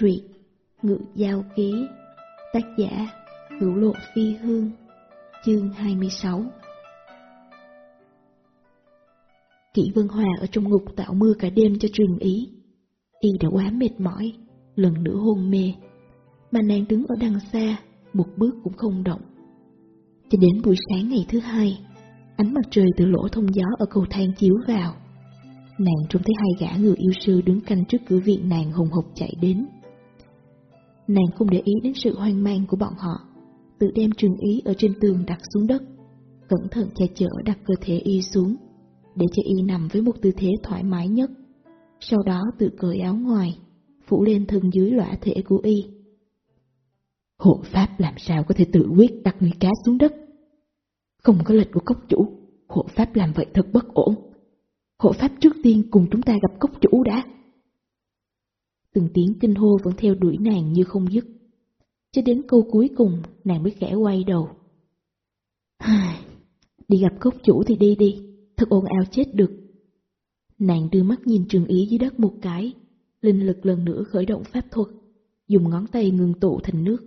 Truyện Ngự Giao Ký Tác giả Hữu Lộ Phi Hương Chương 26 Kỷ Vân Hòa ở trong ngục tạo mưa cả đêm cho trường ý. Y đã quá mệt mỏi, lần nữa hôn mê. Mà nàng đứng ở đằng xa, một bước cũng không động. Cho đến buổi sáng ngày thứ hai, ánh mặt trời từ lỗ thông gió ở cầu thang chiếu vào. Nàng trông thấy hai gã người yêu sư đứng canh trước cửa viện nàng hùng hục chạy đến. Nàng không để ý đến sự hoang mang của bọn họ, tự đem trường ý ở trên tường đặt xuống đất, cẩn thận che chở đặt cơ thể y xuống, để cho y nằm với một tư thế thoải mái nhất. Sau đó tự cởi áo ngoài, phủ lên thân dưới lõa thể của y. Hộ pháp làm sao có thể tự quyết đặt người cá xuống đất? Không có lệnh của cốc chủ, hộ pháp làm vậy thật bất ổn. Hộ pháp trước tiên cùng chúng ta gặp cốc chủ đã. Từng tiếng kinh hô vẫn theo đuổi nàng như không dứt. Cho đến câu cuối cùng, nàng mới khẽ quay đầu. đi gặp cốc chủ thì đi đi, thật ồn ào chết được. Nàng đưa mắt nhìn trường ý dưới đất một cái, linh lực lần nữa khởi động pháp thuật, dùng ngón tay ngừng tụ thành nước,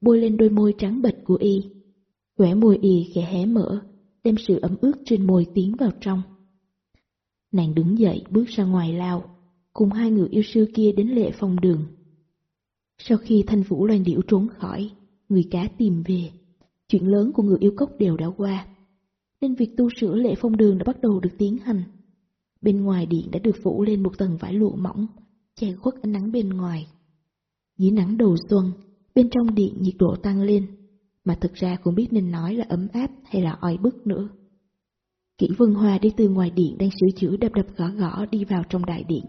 bôi lên đôi môi trắng bệch của y. Quẻ môi y khẽ hé mở, đem sự ấm ướt trên môi tiến vào trong. Nàng đứng dậy bước ra ngoài lao, cùng hai người yêu sư kia đến lệ phong đường. Sau khi thanh vũ loan điểu trốn khỏi, người cá tìm về, chuyện lớn của người yêu cốc đều đã qua, nên việc tu sửa lệ phong đường đã bắt đầu được tiến hành. Bên ngoài điện đã được phủ lên một tầng vải lụa mỏng, che khuất ánh nắng bên ngoài. Dưới nắng đầu xuân, bên trong điện nhiệt độ tăng lên, mà thực ra cũng biết nên nói là ấm áp hay là oi bức nữa. Kỷ Vân Hoa đi từ ngoài điện đang sửa chữa đập đập gõ gõ đi vào trong đại điện.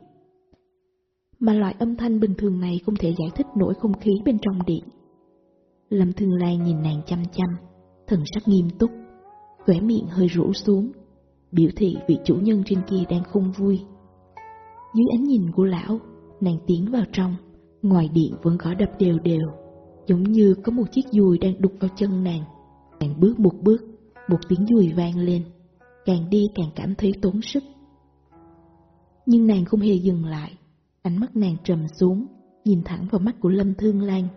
Mà loại âm thanh bình thường này không thể giải thích nổi không khí bên trong điện. Lâm Thương Lan nhìn nàng chăm chăm, thần sắc nghiêm túc, khỏe miệng hơi rũ xuống, biểu thị vị chủ nhân trên kia đang không vui. Dưới ánh nhìn của lão, nàng tiến vào trong, ngoài điện vẫn gõ đập đều đều, giống như có một chiếc dùi đang đục vào chân nàng. Nàng bước một bước, một tiếng dùi vang lên càng đi càng cảm thấy tốn sức. Nhưng nàng không hề dừng lại, ánh mắt nàng trầm xuống, nhìn thẳng vào mắt của Lâm Thương Lan,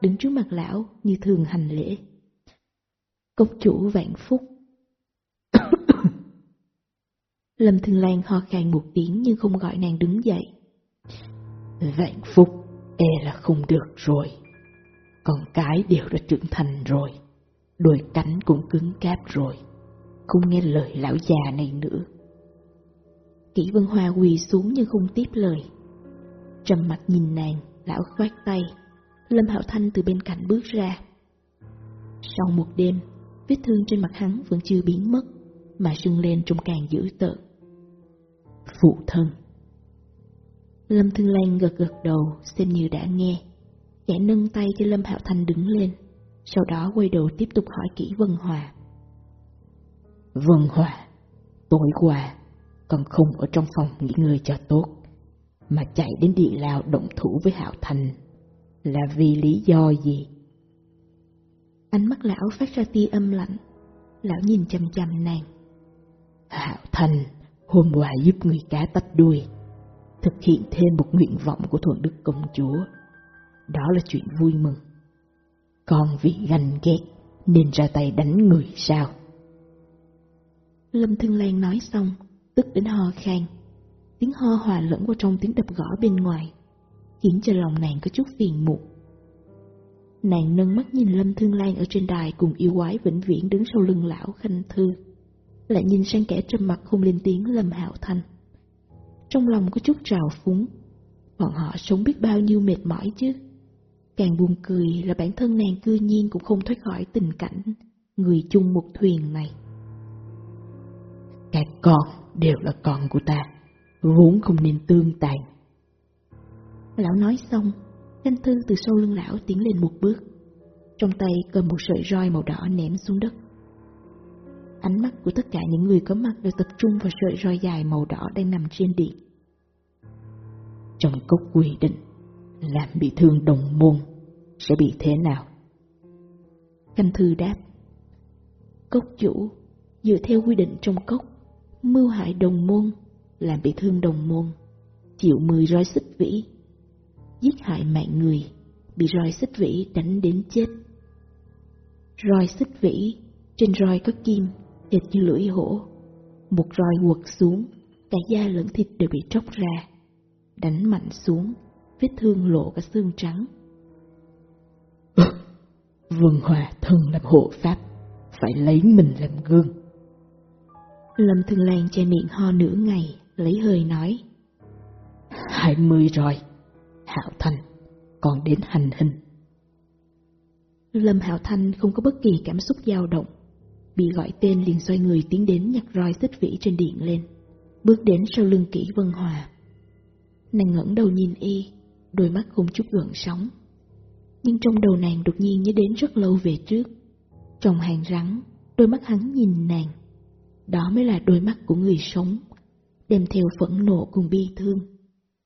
đứng trước mặt lão như thường hành lễ. Cốc chủ vạn phúc. Lâm Thương Lan ho khan một tiếng nhưng không gọi nàng đứng dậy. Vạn phúc e là không được rồi. Còn cái đều đã trưởng thành rồi, đôi cánh cũng cứng cáp rồi không nghe lời lão già này nữa. Kỷ Vân Hoa quỳ xuống nhưng không tiếp lời. Trầm mặt nhìn nàng, lão khoát tay, Lâm Hạo Thanh từ bên cạnh bước ra. Sau một đêm, vết thương trên mặt hắn vẫn chưa biến mất, mà sưng lên trông càng dữ tợn. Phụ thân Lâm Thương Lan gật gật đầu, xem như đã nghe. Kẻ nâng tay cho Lâm Hạo Thanh đứng lên, sau đó quay đầu tiếp tục hỏi kỹ Vân Hòa. Vân Hòa, tối qua con không ở trong phòng nghỉ ngơi cho tốt, mà chạy đến địa lao động thủ với Hạo Thành là vì lý do gì? Ánh mắt lão phát ra tia âm lạnh, lão nhìn chăm chăm nàng. Hạo Thành hôm qua giúp người cá tách đuôi, thực hiện thêm một nguyện vọng của Thuận Đức Công Chúa. Đó là chuyện vui mừng. Con vì ganh ghét nên ra tay đánh người sao? Lâm Thương Lan nói xong, tức đến ho khan. Tiếng ho hòa lẫn vào trong tiếng đập gõ bên ngoài, khiến cho lòng nàng có chút phiền muộn. Nàng nâng mắt nhìn Lâm Thương Lan ở trên đài cùng yêu quái vĩnh viễn đứng sau lưng lão khanh thư, lại nhìn sang kẻ trầm mặt không lên tiếng Lâm Hạo Thanh. Trong lòng có chút trào phúng, bọn họ sống biết bao nhiêu mệt mỏi chứ. Càng buồn cười là bản thân nàng cư nhiên cũng không thoát khỏi tình cảnh người chung một thuyền này. Các con đều là con của ta, vốn không nên tương tàn. Lão nói xong, Thanh Thư từ sau lưng lão tiến lên một bước, trong tay cầm một sợi roi màu đỏ ném xuống đất. Ánh mắt của tất cả những người có mặt đều tập trung vào sợi roi dài màu đỏ đang nằm trên điện. Trong cốc quy định, làm bị thương đồng môn sẽ bị thế nào? Canh thư đáp, cốc chủ dựa theo quy định trong cốc mưu hại đồng môn, làm bị thương đồng môn, chịu mười roi xích vĩ. giết hại mạng người, bị roi xích vĩ đánh đến chết. Roi xích vĩ, trên roi có kim, hệt như lưỡi hổ. Một roi quật xuống, cả da lẫn thịt đều bị tróc ra. Đánh mạnh xuống, vết thương lộ cả xương trắng. Vương Hòa thân làm hộ pháp, phải lấy mình làm gương. Lâm Thương Lan che miệng ho nửa ngày, lấy hơi nói. Hai mươi rồi, Hạo Thanh, còn đến hành hình. Lâm Hạo Thanh không có bất kỳ cảm xúc dao động, bị gọi tên liền xoay người tiến đến nhặt roi xích vĩ trên điện lên, bước đến sau lưng kỹ Vân Hòa. Nàng ngẩng đầu nhìn y, đôi mắt không chút gợn sóng. Nhưng trong đầu nàng đột nhiên nhớ đến rất lâu về trước. Trong hàng rắn, đôi mắt hắn nhìn nàng. Đó mới là đôi mắt của người sống, đem theo phẫn nộ cùng bi thương,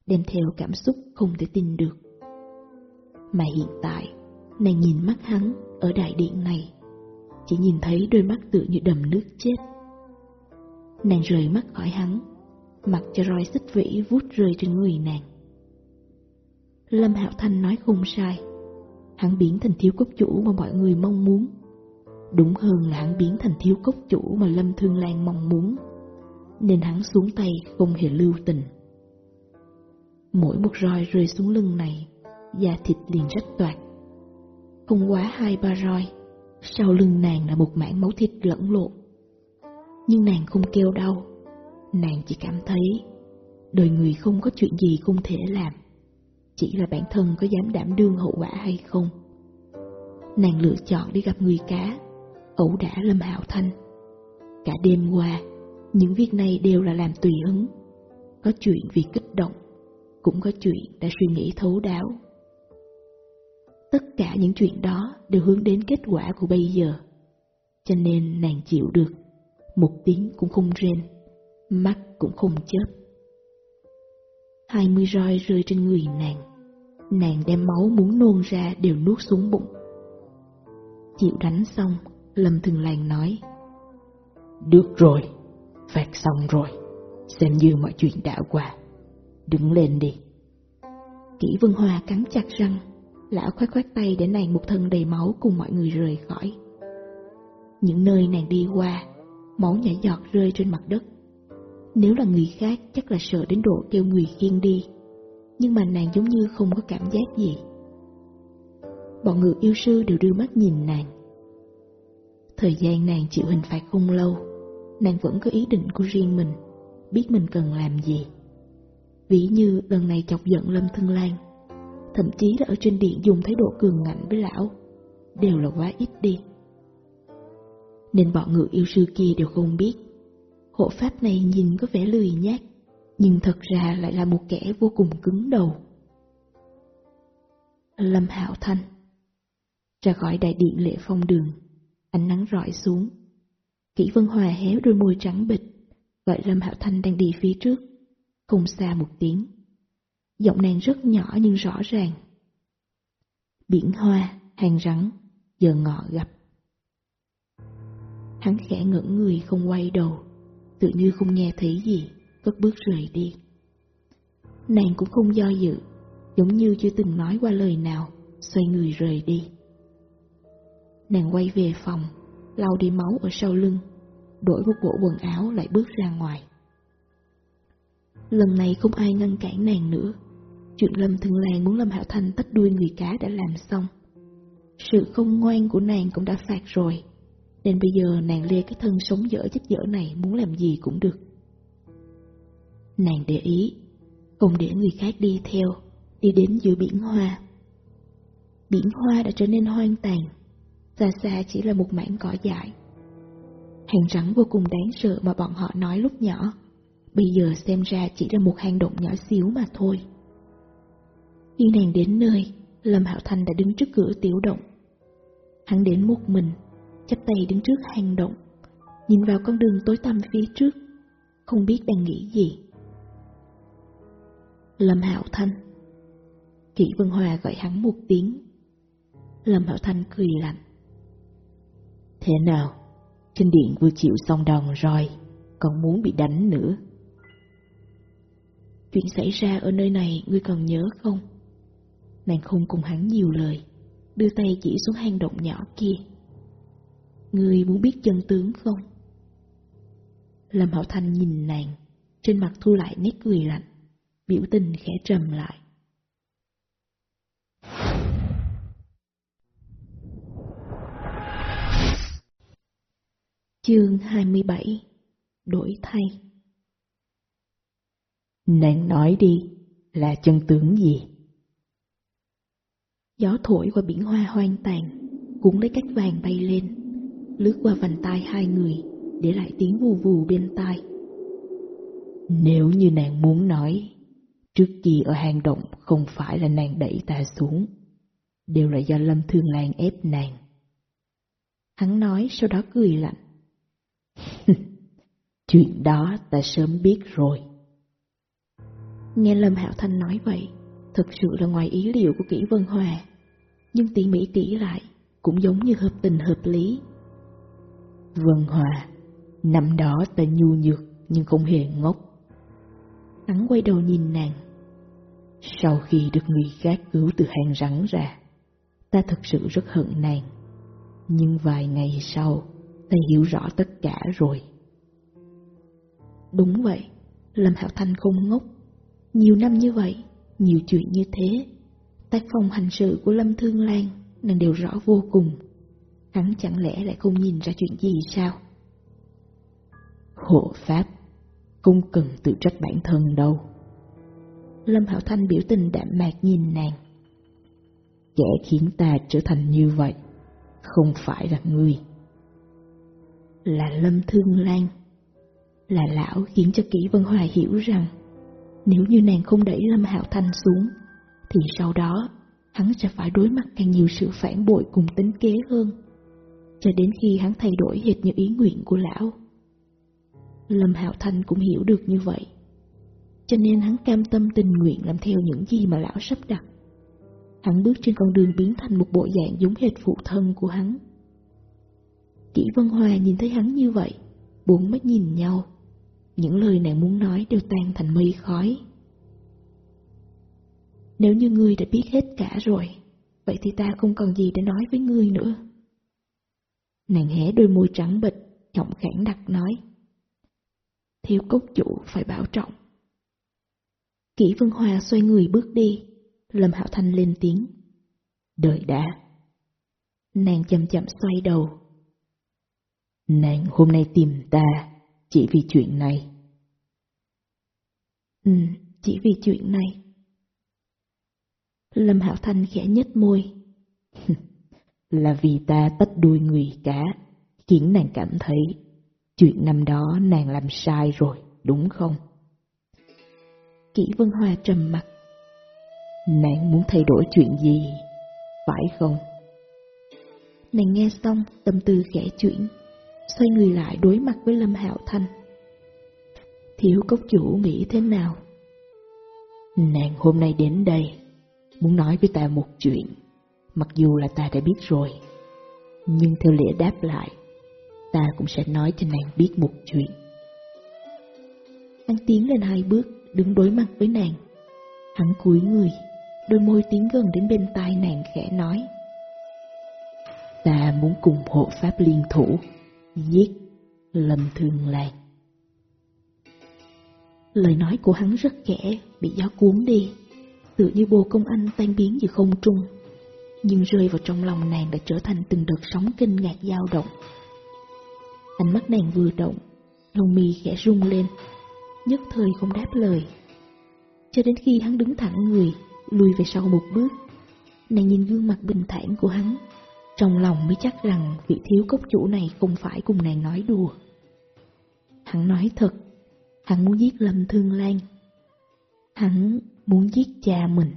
đem theo cảm xúc không thể tin được. Mà hiện tại, nàng nhìn mắt hắn ở đại điện này, chỉ nhìn thấy đôi mắt tựa như đầm nước chết. Nàng rời mắt khỏi hắn, mặc cho roi xích vĩ vút rơi trên người nàng. Lâm Hạo Thanh nói không sai, hắn biến thành thiếu cốc chủ mà mọi người mong muốn. Đúng hơn là hắn biến thành thiếu cốc chủ mà Lâm Thương Lan mong muốn, nên hắn xuống tay không hề lưu tình. Mỗi một roi rơi xuống lưng này, da thịt liền rách toạc. Không quá hai ba roi, sau lưng nàng là một mảng máu thịt lẫn lộn. Nhưng nàng không kêu đau, nàng chỉ cảm thấy đời người không có chuyện gì không thể làm chỉ là bản thân có dám đảm đương hậu quả hay không. Nàng lựa chọn đi gặp người cá, ẩu đả Lâm Hạo Thanh. Cả đêm qua, những việc này đều là làm tùy hứng. Có chuyện vì kích động, cũng có chuyện đã suy nghĩ thấu đáo. Tất cả những chuyện đó đều hướng đến kết quả của bây giờ. Cho nên nàng chịu được, một tiếng cũng không rên, mắt cũng không chớp. Hai mươi roi rơi trên người nàng. Nàng đem máu muốn nôn ra đều nuốt xuống bụng. Chịu đánh xong, Lâm Thường Làng nói. Được rồi, phạt xong rồi, xem như mọi chuyện đã qua. Đứng lên đi. Kỷ Vân Hoa cắn chặt răng, lão khoát khoát tay để nàng một thân đầy máu cùng mọi người rời khỏi. Những nơi nàng đi qua, máu nhảy giọt rơi trên mặt đất. Nếu là người khác chắc là sợ đến độ kêu người khiêng đi Nhưng mà nàng giống như không có cảm giác gì Bọn người yêu sư đều đưa mắt nhìn nàng Thời gian nàng chịu hình phạt không lâu Nàng vẫn có ý định của riêng mình Biết mình cần làm gì Ví như lần này chọc giận Lâm Thân Lan Thậm chí là ở trên điện dùng thái độ cường ngạnh với lão Đều là quá ít đi Nên bọn người yêu sư kia đều không biết Hộ pháp này nhìn có vẻ lười nhác, nhưng thật ra lại là một kẻ vô cùng cứng đầu. Lâm Hạo Thanh Ra khỏi đại điện lệ phong đường, ánh nắng rọi xuống. Kỷ Vân Hòa héo đôi môi trắng bịch, gọi Lâm Hạo Thanh đang đi phía trước, không xa một tiếng. Giọng nàng rất nhỏ nhưng rõ ràng. Biển hoa, hàng rắn, giờ ngọ gặp. Hắn khẽ ngẩng người không quay đầu tự như không nghe thấy gì, cất bước rời đi. Nàng cũng không do dự, giống như chưa từng nói qua lời nào, xoay người rời đi. Nàng quay về phòng, lau đi máu ở sau lưng, đổi một bộ quần áo lại bước ra ngoài. Lần này không ai ngăn cản nàng nữa. Chuyện Lâm Thường Lan muốn Lâm Hạo Thanh tách đuôi người cá đã làm xong. Sự không ngoan của nàng cũng đã phạt rồi, nên bây giờ nàng lê cái thân sống dở chết dở này muốn làm gì cũng được. Nàng để ý, không để người khác đi theo, đi đến giữa biển hoa. Biển hoa đã trở nên hoang tàn, xa xa chỉ là một mảng cỏ dại. Hàng rắn vô cùng đáng sợ mà bọn họ nói lúc nhỏ, bây giờ xem ra chỉ là một hang động nhỏ xíu mà thôi. Khi nàng đến nơi, Lâm Hạo Thanh đã đứng trước cửa tiểu động. Hắn đến một mình, chắp tay đứng trước hang động, nhìn vào con đường tối tăm phía trước, không biết đang nghĩ gì. Lâm Hạo Thanh Kỷ Vân Hòa gọi hắn một tiếng. Lâm Hạo Thanh cười lạnh. Thế nào? Trên điện vừa chịu xong đòn rồi, còn muốn bị đánh nữa. Chuyện xảy ra ở nơi này ngươi còn nhớ không? Nàng không cùng hắn nhiều lời, đưa tay chỉ xuống hang động nhỏ kia. ngươi muốn biết chân tướng không? Lâm Hảo Thanh nhìn nàng, trên mặt thu lại nét cười lạnh, biểu tình khẽ trầm lại. Chương 27 Đổi thay Nàng nói đi, là chân tướng gì? Gió thổi qua biển hoa hoang tàn, cuốn lấy cách vàng bay lên, lướt qua vành tai hai người, để lại tiếng vù vù bên tai. Nếu như nàng muốn nói, trước kia ở hang động không phải là nàng đẩy ta xuống, đều là do Lâm Thương Lan ép nàng. Hắn nói sau đó cười lạnh. Chuyện đó ta sớm biết rồi. Nghe Lâm Hạo Thanh nói vậy, thật sự là ngoài ý liệu của Kỷ Vân Hòa, nhưng tỉ mỉ kỹ lại cũng giống như hợp tình hợp lý. Vân Hòa, năm đó ta nhu nhược nhưng không hề ngốc. Hắn quay đầu nhìn nàng. Sau khi được người khác cứu từ hang rắn ra, ta thật sự rất hận nàng. Nhưng vài ngày sau, ta hiểu rõ tất cả rồi. Đúng vậy, Lâm Hạo Thanh không ngốc. Nhiều năm như vậy, nhiều chuyện như thế, tác phong hành sự của Lâm Thương Lan nàng đều rõ vô cùng. Hắn chẳng lẽ lại không nhìn ra chuyện gì sao? Hộ Pháp, không cần tự trách bản thân đâu. Lâm Hạo Thanh biểu tình đạm mạc nhìn nàng. Kẻ khiến ta trở thành như vậy, không phải là ngươi. Là Lâm Thương Lan. Là lão khiến cho Kỷ Vân hòa hiểu rằng nếu như nàng không đẩy Lâm Hạo Thanh xuống, thì sau đó hắn sẽ phải đối mặt càng nhiều sự phản bội cùng tính kế hơn, cho đến khi hắn thay đổi hệt như ý nguyện của lão. Lâm Hạo Thanh cũng hiểu được như vậy, cho nên hắn cam tâm tình nguyện làm theo những gì mà lão sắp đặt. Hắn bước trên con đường biến thành một bộ dạng giống hệt phụ thân của hắn. Kỷ Vân Hòa nhìn thấy hắn như vậy, bốn mắt nhìn nhau. Những lời nàng muốn nói đều tan thành mây khói. Nếu như ngươi đã biết hết cả rồi, vậy thì ta không còn gì để nói với ngươi nữa. Nàng hé đôi môi trắng bịch, giọng khản đặc nói. Thiếu cốc chủ phải bảo trọng. Kỷ Vân Hòa xoay người bước đi, Lâm Hạo Thanh lên tiếng. Đợi đã. Nàng chậm chậm xoay đầu. Nàng hôm nay tìm ta chỉ vì chuyện này. Ừ, chỉ vì chuyện này. Lâm Hạo Thanh khẽ nhếch môi. là vì ta tách đuôi người cá, khiến nàng cảm thấy chuyện năm đó nàng làm sai rồi, đúng không? Kỷ Vân Hoa trầm mặt. Nàng muốn thay đổi chuyện gì, phải không? Nàng nghe xong, tâm tư khẽ chuyển, xoay người lại đối mặt với Lâm Hạo Thanh. Thiếu cốc chủ nghĩ thế nào? Nàng hôm nay đến đây, muốn nói với ta một chuyện, mặc dù là ta đã biết rồi, nhưng theo lẽ đáp lại, ta cũng sẽ nói cho nàng biết một chuyện. Hắn tiến lên hai bước, đứng đối mặt với nàng. Hắn cúi người, đôi môi tiến gần đến bên tai nàng khẽ nói. Ta muốn cùng hộ pháp liên thủ, giết Lâm thường Lan. Lời nói của hắn rất kẽ, bị gió cuốn đi, tựa như bồ công anh tan biến giữa không trung, nhưng rơi vào trong lòng nàng đã trở thành từng đợt sóng kinh ngạc dao động. Ánh mắt nàng vừa động, lông mi khẽ rung lên, nhất thời không đáp lời. Cho đến khi hắn đứng thẳng người, lùi về sau một bước, nàng nhìn gương mặt bình thản của hắn, trong lòng mới chắc rằng vị thiếu cốc chủ này không phải cùng nàng nói đùa. Hắn nói thật, hắn muốn giết Lâm Thương Lan. Hắn muốn giết cha mình.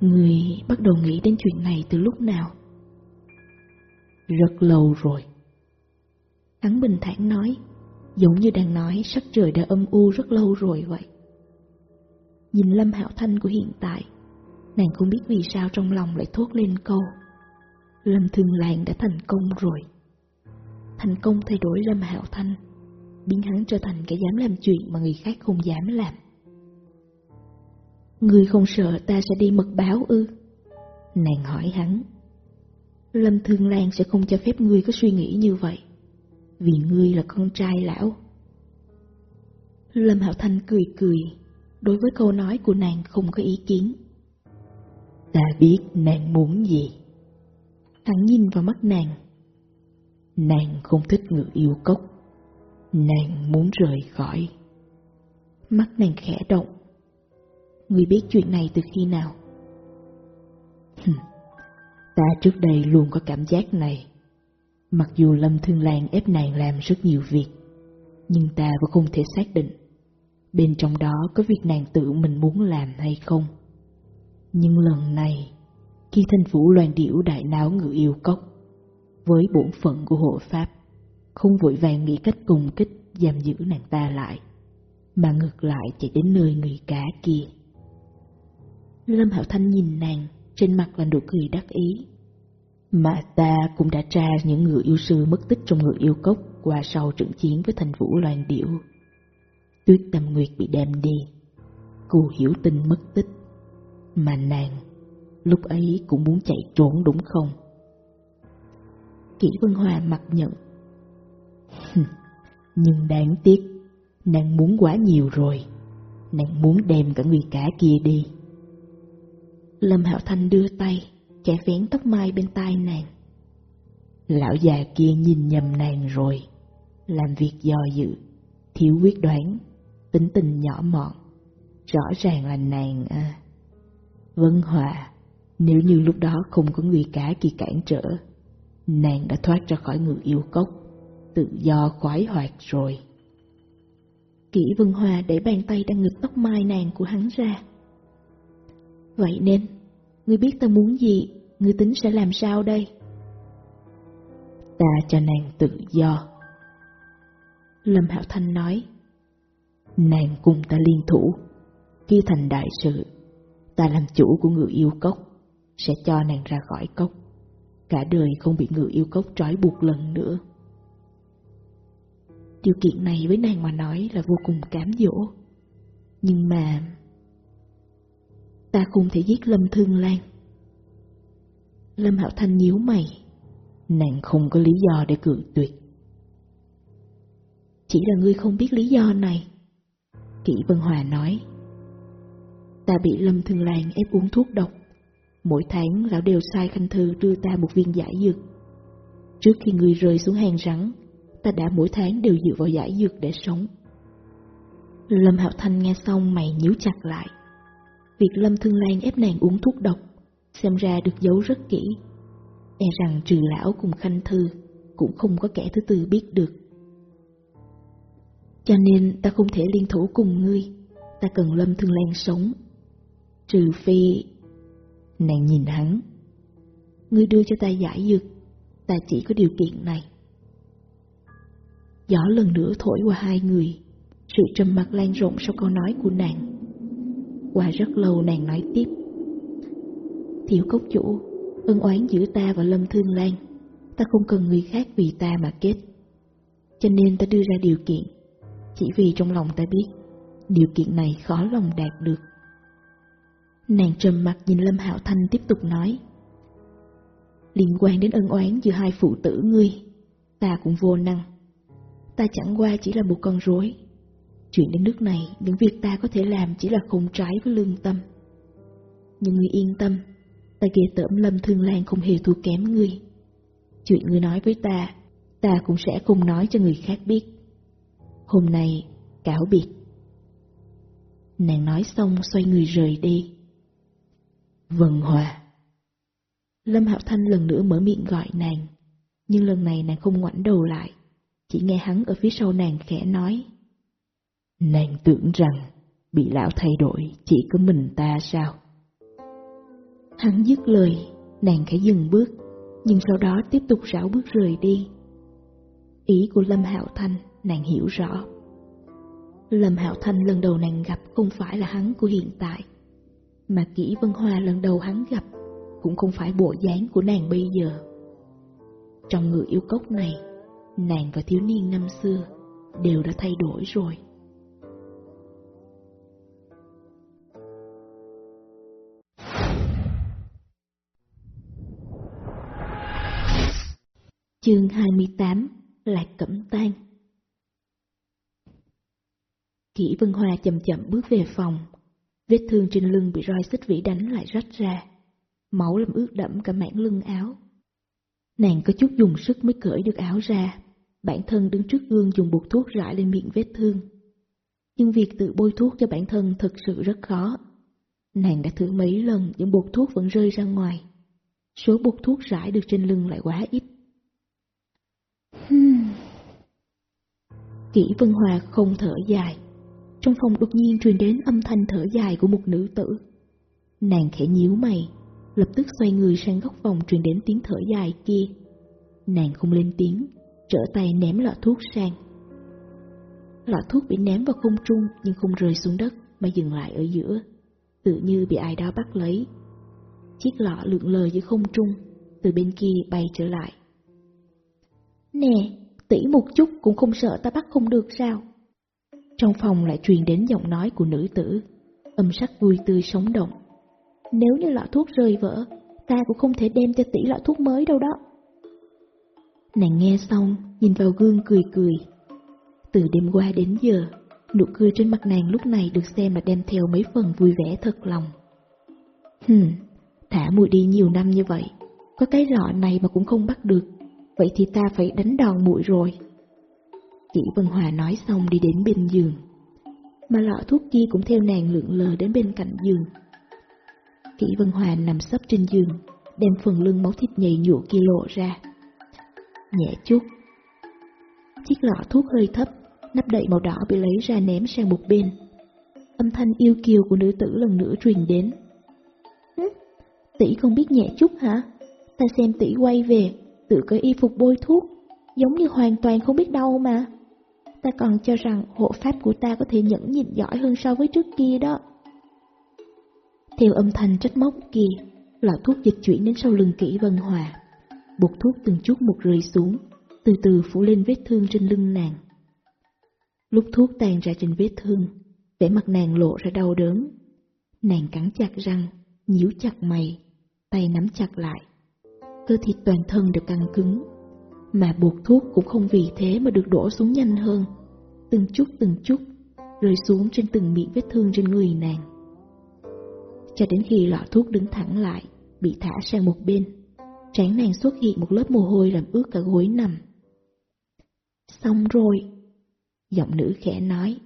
Người bắt đầu nghĩ đến chuyện này từ lúc nào? Rất lâu rồi. Hắn bình thản nói, giống như đang nói sắc trời đã âm u rất lâu rồi vậy. Nhìn Lâm Hạo Thanh của hiện tại, nàng không biết vì sao trong lòng lại thốt lên câu. Lâm Thường Lan đã thành công rồi. Thành công thay đổi Lâm Hạo Thanh, biến hắn trở thành kẻ dám làm chuyện mà người khác không dám làm. Ngươi không sợ ta sẽ đi mật báo ư? Nàng hỏi hắn. Lâm Thương Lan sẽ không cho phép ngươi có suy nghĩ như vậy, vì ngươi là con trai lão. Lâm Hạo Thanh cười cười, đối với câu nói của nàng không có ý kiến. Ta biết nàng muốn gì. Hắn nhìn vào mắt nàng. Nàng không thích người yêu cốc. Nàng muốn rời khỏi. Mắt nàng khẽ động. Người biết chuyện này từ khi nào? ta trước đây luôn có cảm giác này. Mặc dù Lâm Thương Lan ép nàng làm rất nhiều việc, nhưng ta vẫn không thể xác định bên trong đó có việc nàng tự mình muốn làm hay không. Nhưng lần này, khi thanh vũ loan điểu đại náo ngự yêu cốc, với bổn phận của hộ pháp, không vội vàng nghĩ cách cùng kích giam giữ nàng ta lại, mà ngược lại chạy đến nơi người cá kia. Lâm Hạo Thanh nhìn nàng, trên mặt là nụ cười đắc ý. Mà ta cũng đã tra những người yêu sư mất tích trong ngựa yêu cốc qua sau trận chiến với thành vũ loan điểu. Tuyết Tâm Nguyệt bị đem đi, cô hiểu tinh mất tích, mà nàng lúc ấy cũng muốn chạy trốn đúng không? Kỷ Vân Hòa mặt nhận. Nhưng đáng tiếc, nàng muốn quá nhiều rồi, nàng muốn đem cả người cả kia đi. Lâm Hạo Thanh đưa tay, kẻ vén tóc mai bên tai nàng. Lão già kia nhìn nhầm nàng rồi, làm việc do dự, thiếu quyết đoán, tính tình nhỏ mọn, rõ ràng là nàng à. Vân Hòa, nếu như lúc đó không có người cá kỳ cản trở, nàng đã thoát ra khỏi người yêu cốc, tự do khoái hoạt rồi. Kỷ Vân Hòa để bàn tay đang ngực tóc mai nàng của hắn ra. Vậy nên, ngươi biết ta muốn gì, ngươi tính sẽ làm sao đây? Ta cho nàng tự do. Lâm Hạo Thanh nói. Nàng cùng ta liên thủ, khi thành đại sự, ta làm chủ của người yêu cốc, sẽ cho nàng ra khỏi cốc, cả đời không bị người yêu cốc trói buộc lần nữa. Điều kiện này với nàng mà nói là vô cùng cám dỗ. Nhưng mà... Ta không thể giết Lâm Thương Lan. Lâm Hạo Thanh nhíu mày. Nàng không có lý do để cự tuyệt. Chỉ là ngươi không biết lý do này. Kỷ Vân Hòa nói. Ta bị Lâm Thương Lan ép uống thuốc độc. Mỗi tháng lão đều sai khanh thư đưa ta một viên giải dược. Trước khi ngươi rơi xuống hang rắn, ta đã mỗi tháng đều dựa vào giải dược để sống. Lâm Hạo Thanh nghe xong mày nhíu chặt lại. Việc Lâm Thương Lan ép nàng uống thuốc độc, xem ra được giấu rất kỹ. E rằng trừ lão cùng Khanh Thư, cũng không có kẻ thứ tư biết được. Cho nên ta không thể liên thủ cùng ngươi, ta cần Lâm Thương Lan sống. Trừ phi... Nàng nhìn hắn. Ngươi đưa cho ta giải dược, ta chỉ có điều kiện này. Gió lần nữa thổi qua hai người, sự trầm mặc lan rộng sau câu nói của nàng. Qua rất lâu nàng nói tiếp. Thiếu cốc chủ, ân oán giữa ta và Lâm Thương Lan, ta không cần người khác vì ta mà kết. Cho nên ta đưa ra điều kiện, chỉ vì trong lòng ta biết, điều kiện này khó lòng đạt được. Nàng trầm mặt nhìn Lâm Hạo Thanh tiếp tục nói. Liên quan đến ân oán giữa hai phụ tử ngươi, ta cũng vô năng. Ta chẳng qua chỉ là một con rối. Chuyện đến nước này, những việc ta có thể làm chỉ là không trái với lương tâm. Nhưng ngươi yên tâm, ta ghê tởm Lâm Thương Lan không hề thua kém ngươi. Chuyện ngươi nói với ta, ta cũng sẽ không nói cho người khác biết. Hôm nay, cáo biệt. Nàng nói xong xoay người rời đi. Vân Hòa. Lâm Hạo Thanh lần nữa mở miệng gọi nàng, nhưng lần này nàng không ngoảnh đầu lại, chỉ nghe hắn ở phía sau nàng khẽ nói. Nàng tưởng rằng bị lão thay đổi chỉ có mình ta sao? Hắn dứt lời, nàng khẽ dừng bước, nhưng sau đó tiếp tục rảo bước rời đi. Ý của Lâm Hạo Thanh nàng hiểu rõ. Lâm Hạo Thanh lần đầu nàng gặp không phải là hắn của hiện tại, mà kỹ Vân Hoa lần đầu hắn gặp Cũng không phải bộ dáng của nàng bây giờ. Trong người yêu cốc này, Nàng và thiếu niên năm xưa Đều đã thay đổi rồi. Chương 28 Lạc Cẩm tan Kỷ Vân Hoa chậm chậm bước về phòng. Vết thương trên lưng bị roi xích vĩ đánh lại rách ra. Máu làm ướt đẫm cả mảng lưng áo. Nàng có chút dùng sức mới cởi được áo ra. Bản thân đứng trước gương dùng bột thuốc rải lên miệng vết thương. Nhưng việc tự bôi thuốc cho bản thân thực sự rất khó. Nàng đã thử mấy lần nhưng bột thuốc vẫn rơi ra ngoài. Số bột thuốc rải được trên lưng lại quá ít. Hmm. Kỷ Vân Hòa không thở dài. Trong phòng đột nhiên truyền đến âm thanh thở dài của một nữ tử. Nàng khẽ nhíu mày, lập tức xoay người sang góc phòng truyền đến tiếng thở dài kia. Nàng không lên tiếng, trở tay ném lọ thuốc sang. Lọ thuốc bị ném vào không trung nhưng không rơi xuống đất mà dừng lại ở giữa, tự như bị ai đó bắt lấy. Chiếc lọ lượn lờ giữa không trung, từ bên kia bay trở lại. Nè, tỷ một chút cũng không sợ ta bắt không được sao? Trong phòng lại truyền đến giọng nói của nữ tử, âm sắc vui tươi sống động. Nếu như lọ thuốc rơi vỡ, ta cũng không thể đem cho tỷ lọ thuốc mới đâu đó. Nàng nghe xong, nhìn vào gương cười cười. Từ đêm qua đến giờ, nụ cười trên mặt nàng lúc này được xem là đem theo mấy phần vui vẻ thật lòng. Hừm, thả muội đi nhiều năm như vậy, có cái lọ này mà cũng không bắt được, vậy thì ta phải đánh đòn muội rồi. Kỷ Vân Hòa nói xong đi đến bên giường. Mà lọ thuốc kia cũng theo nàng lượn lờ đến bên cạnh giường. Kỷ Vân Hòa nằm sấp trên giường, đem phần lưng máu thịt nhầy nhụa kia lộ ra. Nhẹ chút. Chiếc lọ thuốc hơi thấp, nắp đậy màu đỏ bị lấy ra ném sang một bên. Âm thanh yêu kiều của nữ tử lần nữa truyền đến. Tỷ không biết nhẹ chút hả? Ta xem tỷ quay về, tự có y phục bôi thuốc, giống như hoàn toàn không biết đâu mà ta còn cho rằng hộ pháp của ta có thể nhẫn nhịn giỏi hơn so với trước kia đó. Theo âm thanh trách móc kia, lọ thuốc dịch chuyển đến sau lưng kỹ vân hòa. Bột thuốc từng chút một rơi xuống, từ từ phủ lên vết thương trên lưng nàng. Lúc thuốc tàn ra trên vết thương, vẻ mặt nàng lộ ra đau đớn. Nàng cắn chặt răng, nhíu chặt mày, tay nắm chặt lại. Cơ thịt toàn thân đều căng cứng, mà bột thuốc cũng không vì thế mà được đổ xuống nhanh hơn. Từng chút từng chút, rơi xuống trên từng miệng vết thương trên người nàng. Cho đến khi lọ thuốc đứng thẳng lại, bị thả sang một bên, trán nàng xuất hiện một lớp mồ hôi làm ướt cả gối nằm. Xong rồi, giọng nữ khẽ nói.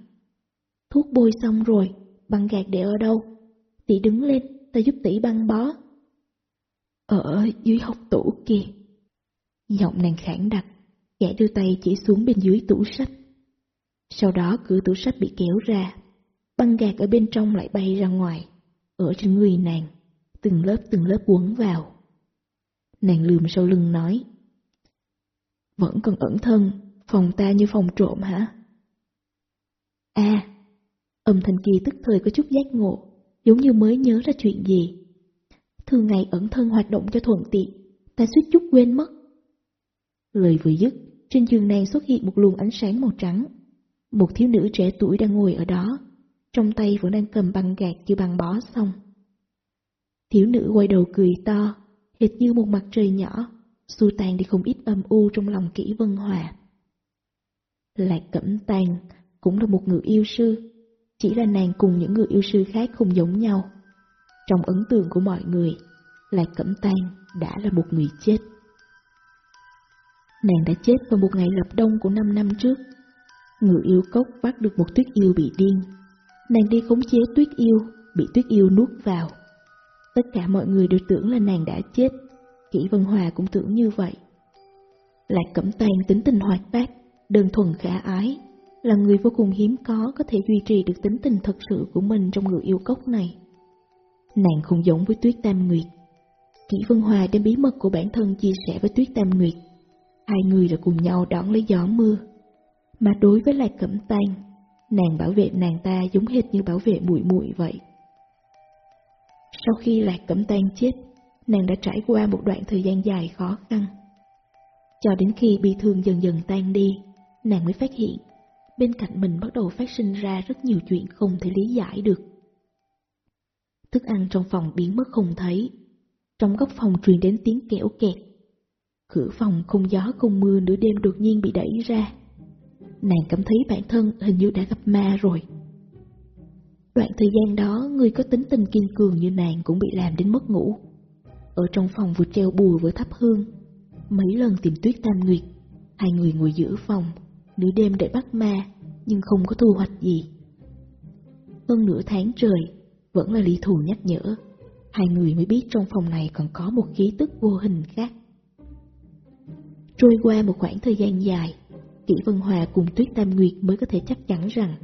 Thuốc bôi xong rồi, băng gạc để ở đâu? Tỷ đứng lên, ta giúp tỷ băng bó. Ở dưới hốc tủ kia. Giọng nàng khản đặc, kẻ đưa tay chỉ xuống bên dưới tủ sách. Sau đó cửa tủ sách bị kéo ra, băng gạc ở bên trong lại bay ra ngoài, ở trên người nàng, từng lớp từng lớp quấn vào. Nàng lườm sau lưng nói, Vẫn còn ẩn thân, phòng ta như phòng trộm hả? À, âm thanh kia tức thời có chút giác ngộ, giống như mới nhớ ra chuyện gì. Thường ngày ẩn thân hoạt động cho thuận tiện, ta suýt chút quên mất. Lời vừa dứt, trên giường nàng xuất hiện một luồng ánh sáng màu trắng. Một thiếu nữ trẻ tuổi đang ngồi ở đó, trong tay vẫn đang cầm băng gạt chưa băng bó xong. Thiếu nữ quay đầu cười to, hệt như một mặt trời nhỏ, xua tan đi không ít âm u trong lòng kỹ vân hòa. Lạc Cẩm Tàn cũng là một người yêu sư, chỉ là nàng cùng những người yêu sư khác không giống nhau. Trong ấn tượng của mọi người, Lạc Cẩm Tàn đã là một người chết. Nàng đã chết vào một ngày lập đông của năm năm trước. Người yêu cốc bắt được một tuyết yêu bị điên. Nàng đi khống chế tuyết yêu, bị tuyết yêu nuốt vào. Tất cả mọi người đều tưởng là nàng đã chết. Kỷ Vân Hòa cũng tưởng như vậy. Lạc Cẩm Tàn tính tình hoạt bát, đơn thuần khả ái, là người vô cùng hiếm có có thể duy trì được tính tình thật sự của mình trong người yêu cốc này. Nàng không giống với Tuyết Tam Nguyệt. Kỷ Vân Hòa đem bí mật của bản thân chia sẻ với Tuyết Tam Nguyệt. Hai người đã cùng nhau đón lấy gió mưa. Mà đối với Lạc Cẩm Tan, nàng bảo vệ nàng ta giống hệt như bảo vệ muội muội vậy. Sau khi Lạc Cẩm Tan chết, nàng đã trải qua một đoạn thời gian dài khó khăn. Cho đến khi bi thương dần dần tan đi, nàng mới phát hiện, bên cạnh mình bắt đầu phát sinh ra rất nhiều chuyện không thể lý giải được. Thức ăn trong phòng biến mất không thấy, trong góc phòng truyền đến tiếng kẽo kẹt, Cửa phòng không gió không mưa nửa đêm đột nhiên bị đẩy ra. Nàng cảm thấy bản thân hình như đã gặp ma rồi. Đoạn thời gian đó, người có tính tình kiên cường như nàng cũng bị làm đến mất ngủ. Ở trong phòng vừa treo bùa vừa thắp hương, mấy lần tìm tuyết tam nguyệt, hai người ngồi giữa phòng, nửa đêm để bắt ma, nhưng không có thu hoạch gì. Hơn nửa tháng trời, vẫn là lý thù nhắc nhở, hai người mới biết trong phòng này còn có một khí tức vô hình khác. Trôi qua một khoảng thời gian dài, Kỷ Vân Hòa cùng Tuyết Tam Nguyệt mới có thể chắc chắn rằng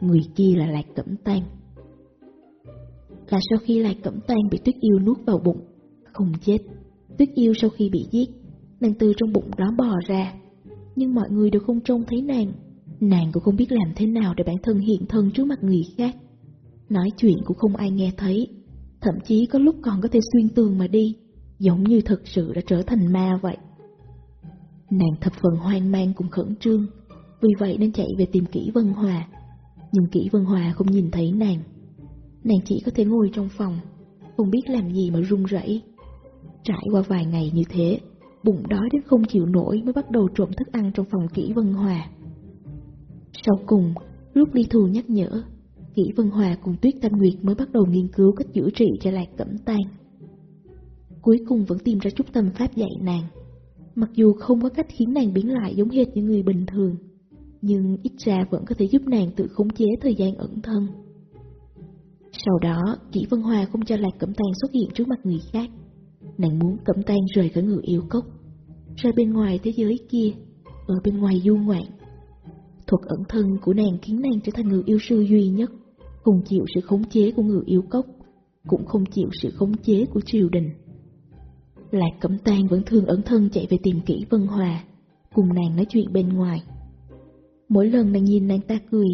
người kia là Lạc Cẩm Tan. Là sau khi Lạc Cẩm Tan bị Tuyết Yêu nuốt vào bụng, không chết. Tuyết Yêu sau khi bị giết, nàng từ trong bụng đó bò ra, nhưng mọi người đều không trông thấy nàng. Nàng cũng không biết làm thế nào để bản thân hiện thân trước mặt người khác. Nói chuyện cũng không ai nghe thấy, thậm chí có lúc còn có thể xuyên tường mà đi, giống như thật sự đã trở thành ma vậy. Nàng thập phần hoang mang cùng khẩn trương, vì vậy nên chạy về tìm kỹ Vân Hòa. Nhưng kỹ Vân Hòa không nhìn thấy nàng. Nàng chỉ có thể ngồi trong phòng, không biết làm gì mà run rẩy. Trải qua vài ngày như thế, bụng đói đến không chịu nổi mới bắt đầu trộm thức ăn trong phòng kỹ Vân Hòa. Sau cùng, lúc Ly Thù nhắc nhở, kỹ Vân Hòa cùng Tuyết thanh Nguyệt mới bắt đầu nghiên cứu cách chữa trị cho Lạc Cẩm Tan. Cuối cùng vẫn tìm ra chút tâm pháp dạy nàng. Mặc dù không có cách khiến nàng biến lại giống hệt như người bình thường, nhưng ít ra vẫn có thể giúp nàng tự khống chế thời gian ẩn thân. Sau đó, Kỷ Vân Hòa không cho Lạc Cẩm Tàn xuất hiện trước mặt người khác. Nàng muốn Cẩm Tàn rời khỏi người yêu cốc, ra bên ngoài thế giới kia, ở bên ngoài du ngoạn. Thuật ẩn thân của nàng khiến nàng trở thành người yêu sư duy nhất, không chịu sự khống chế của người yêu cốc, cũng không chịu sự khống chế của triều đình. Lạc Cẩm Tàn vẫn thường ẩn thân chạy về tìm kỹ Vân Hòa, cùng nàng nói chuyện bên ngoài. Mỗi lần nàng nhìn nàng ta cười,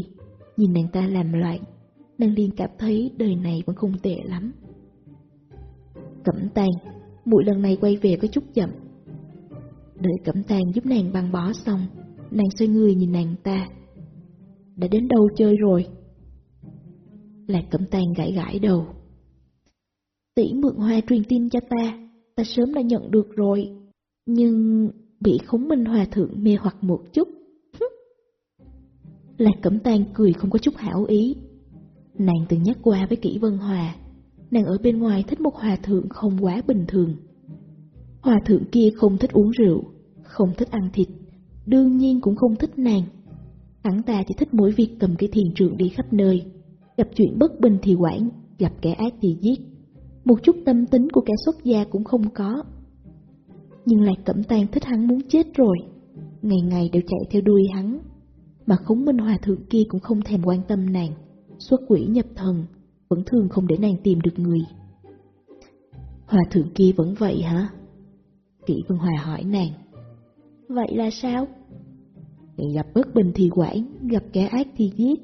nhìn nàng ta làm loạn, nàng liền cảm thấy đời này vẫn không tệ lắm. Cẩm Tàn, mỗi lần này quay về có chút chậm. Đợi Cẩm Tàn giúp nàng băng bó xong, nàng xoay người nhìn nàng ta. Đã đến đâu chơi rồi? Lạc Cẩm Tàn gãi gãi đầu. Tỷ mượn hoa truyền tin cho ta, ta sớm đã nhận được rồi, nhưng bị khống minh hòa thượng mê hoặc một chút. Lạc Cẩm Tan cười không có chút hảo ý. Nàng từng nhắc qua với Kỷ Vân Hòa, nàng ở bên ngoài thích một hòa thượng không quá bình thường. Hòa thượng kia không thích uống rượu, không thích ăn thịt, đương nhiên cũng không thích nàng. Hắn ta chỉ thích mỗi việc cầm cái thiền trượng đi khắp nơi, gặp chuyện bất bình thì quản, gặp kẻ ác thì giết một chút tâm tính của kẻ xuất gia cũng không có. Nhưng Lạc Cẩm Tàn thích hắn muốn chết rồi, ngày ngày đều chạy theo đuôi hắn, mà khống minh hòa thượng kia cũng không thèm quan tâm nàng, xuất quỷ nhập thần, vẫn thường không để nàng tìm được người. Hòa thượng kia vẫn vậy hả? Kỷ Vân Hòa hỏi nàng. Vậy là sao? Gặp bất bình thì quản, gặp kẻ ác thì giết.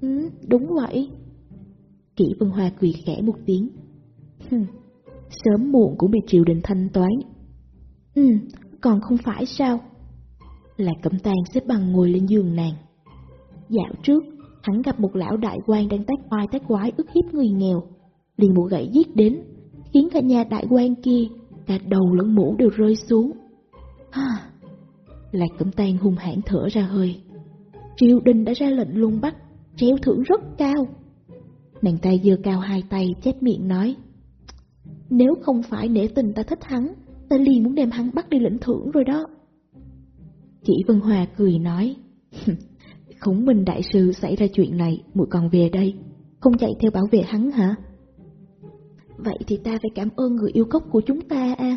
Ừ, đúng vậy. Kỷ Vân Hoa cười khẽ một tiếng. Hừm, sớm muộn cũng bị triều đình thanh toán. Ừ, còn không phải sao? Lạc Cẩm Tang xếp bằng ngồi lên giường nàng. Dạo trước, hắn gặp một lão đại quan đang tác oai tác quái ức hiếp người nghèo. Liền một gậy giết đến, khiến cả nhà đại quan kia, cả đầu lẫn mũ đều rơi xuống. Ha! Lạc Cẩm Tang hung hãn thở ra hơi. Triều đình đã ra lệnh luôn bắt, treo thưởng rất cao. Nàng ta giơ cao hai tay, chép miệng nói, Nếu không phải nể tình ta thích hắn, Ta liền muốn đem hắn bắt đi lĩnh thưởng rồi đó. Chỉ Vân Hòa cười nói, Khổng Minh Đại Sư xảy ra chuyện này, muội còn về đây, Không chạy theo bảo vệ hắn hả? Vậy thì ta phải cảm ơn người yêu cốc của chúng ta a.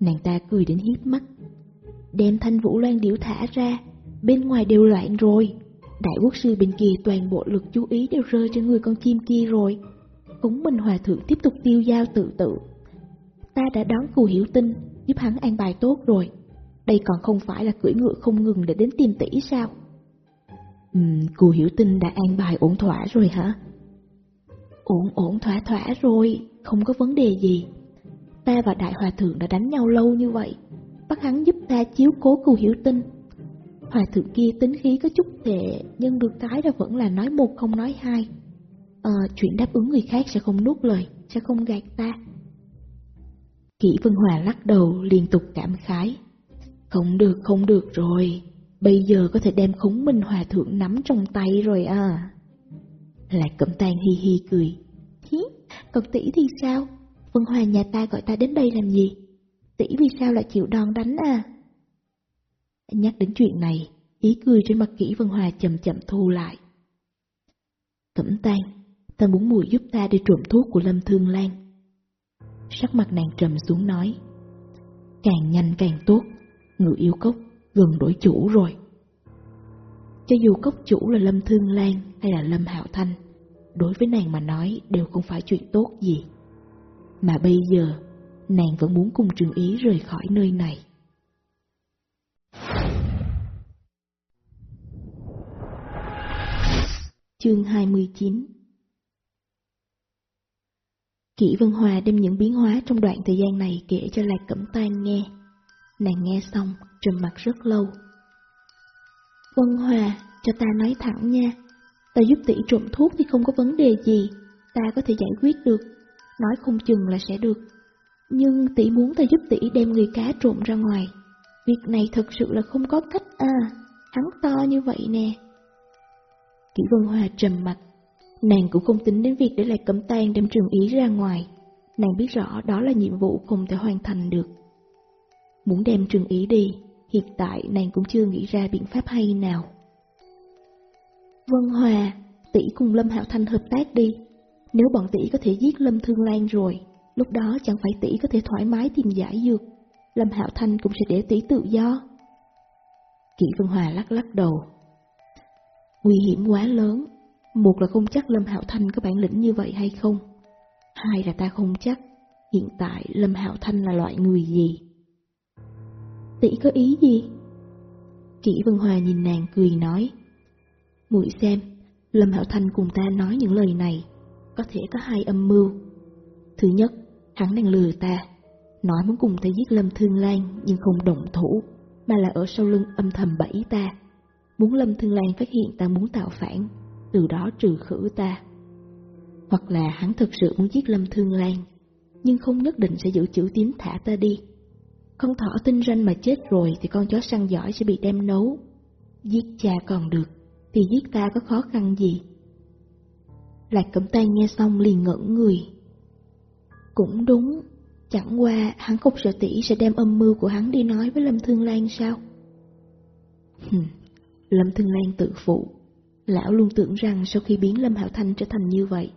Nàng ta cười đến hiếp mắt, Đem thanh vũ loan điểu thả ra, Bên ngoài đều loạn rồi. Đại quốc sư bên kia toàn bộ lực chú ý đều rơi trên người con chim kia rồi. Cúng Minh Hòa Thượng tiếp tục tiêu giao tự tự. Ta đã đón phù hiểu tinh, giúp hắn an bài tốt rồi. Đây còn không phải là cưỡi ngựa không ngừng để đến tìm tỷ sao? Ừm, cô hiểu tinh đã an bài ổn thỏa rồi hả? Ổn ổn thỏa thỏa rồi, không có vấn đề gì. Ta và Đại Hòa Thượng đã đánh nhau lâu như vậy, bắt hắn giúp ta chiếu cố cô hiểu tinh Hòa thượng kia tính khí có chút tệ, nhưng được cái là vẫn là nói một không nói hai. Ờ, chuyện đáp ứng người khác sẽ không nuốt lời, sẽ không gạt ta. Kỷ Vân Hòa lắc đầu liên tục cảm khái. Không được, không được rồi, bây giờ có thể đem khống minh hòa thượng nắm trong tay rồi à. Lạc Cẩm Tang hi hi cười. Hí, còn tỷ thì sao? Vân Hòa nhà ta gọi ta đến đây làm gì? Tỷ vì sao lại chịu đòn đánh à? Nhắc đến chuyện này, ý cười trên mặt kỹ Vân Hòa chậm chậm thu lại. Cẩm tan, ta muốn mùi giúp ta đi trộm thuốc của Lâm Thương Lan. Sắc mặt nàng trầm xuống nói. Càng nhanh càng tốt, người yêu cốc gần đổi chủ rồi. Cho dù cốc chủ là Lâm Thương Lan hay là Lâm Hạo Thanh, đối với nàng mà nói đều không phải chuyện tốt gì. Mà bây giờ, nàng vẫn muốn cùng trường ý rời khỏi nơi này. Chương 29 Kỷ Vân Hòa đem những biến hóa trong đoạn thời gian này kể cho Lạc Cẩm Tan nghe. Nàng nghe xong, trầm mặt rất lâu. Vân Hòa, cho ta nói thẳng nha. Ta giúp tỷ trộm thuốc thì không có vấn đề gì, ta có thể giải quyết được. Nói không chừng là sẽ được. Nhưng tỷ muốn ta giúp tỷ đem người cá trộm ra ngoài. Việc này thật sự là không có cách à, hắn to như vậy nè. Kỷ Vân Hòa trầm mặt, nàng cũng không tính đến việc để lại cấm tan đem trường ý ra ngoài. Nàng biết rõ đó là nhiệm vụ không thể hoàn thành được. Muốn đem trường ý đi, hiện tại nàng cũng chưa nghĩ ra biện pháp hay nào. Vân Hòa, tỷ cùng Lâm Hạo Thanh hợp tác đi. Nếu bọn tỷ có thể giết Lâm Thương Lan rồi, lúc đó chẳng phải tỷ có thể thoải mái tìm giải dược. Lâm Hạo Thanh cũng sẽ để tỷ tự do. Kỷ Vân Hòa lắc lắc đầu. Nguy hiểm quá lớn, một là không chắc Lâm Hạo Thanh có bản lĩnh như vậy hay không, hai là ta không chắc hiện tại Lâm Hạo Thanh là loại người gì. Tỷ có ý gì? Kỷ Vân Hòa nhìn nàng cười nói. Muội xem, Lâm Hạo Thanh cùng ta nói những lời này, có thể có hai âm mưu. Thứ nhất, hắn đang lừa ta, nói muốn cùng ta giết Lâm Thương Lan nhưng không động thủ, mà là ở sau lưng âm thầm bẫy ta. Muốn Lâm Thương Lan phát hiện ta muốn tạo phản, từ đó trừ khử ta. Hoặc là hắn thực sự muốn giết Lâm Thương Lan, nhưng không nhất định sẽ giữ chữ tín thả ta đi. Con thỏ tinh ranh mà chết rồi thì con chó săn giỏi sẽ bị đem nấu. Giết cha còn được, thì giết ta có khó khăn gì? Lạc Cẩm tay nghe xong liền ngẩn người. Cũng đúng, chẳng qua hắn không sợ tỷ sẽ đem âm mưu của hắn đi nói với Lâm Thương Lan sao? Lâm Thương Lan tự phụ, lão luôn tưởng rằng sau khi biến Lâm Hạo Thanh trở thành như vậy,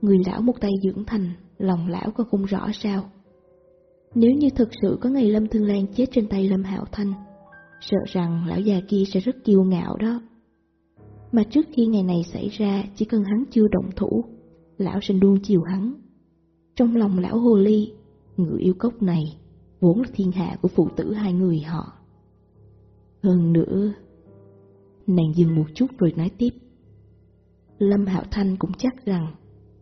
người lão một tay dưỡng thành, lòng lão còn không rõ sao. Nếu như thực sự có ngày Lâm Thương Lan chết trên tay Lâm Hạo Thanh, sợ rằng lão già kia sẽ rất kiêu ngạo đó. Mà trước khi ngày này xảy ra, chỉ cần hắn chưa động thủ, lão sẽ luôn chiều hắn. Trong lòng lão hồ ly, người yêu cốc này vốn là thiên hạ của phụ tử hai người họ. Hơn nữa, nàng dừng một chút rồi nói tiếp. Lâm Hạo Thanh cũng chắc rằng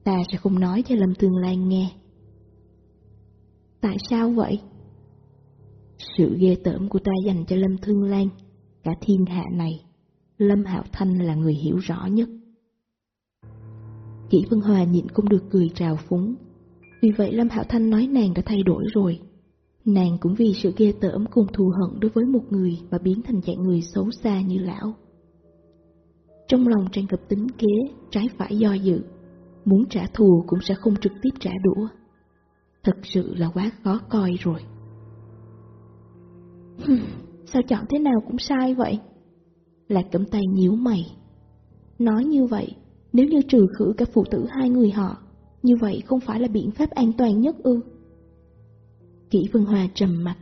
ta sẽ không nói cho Lâm Tương Lan nghe. Tại sao vậy? Sự ghê tởm của ta dành cho Lâm Thương Lan, cả thiên hạ này, Lâm Hạo Thanh là người hiểu rõ nhất. Kỷ Vân Hòa nhịn không được cười trào phúng, vì vậy Lâm Hạo Thanh nói nàng đã thay đổi rồi. Nàng cũng vì sự ghê tởm cùng thù hận đối với một người mà biến thành dạng người xấu xa như lão. Trong lòng tràn ngập tính kế, trái phải do dự, muốn trả thù cũng sẽ không trực tiếp trả đũa. Thật sự là quá khó coi rồi. Sao chọn thế nào cũng sai vậy? Lạc cẩm tay nhíu mày. Nói như vậy, nếu như trừ khử cả phụ tử hai người họ, như vậy không phải là biện pháp an toàn nhất ư? Kỷ Vân Hòa trầm mặt.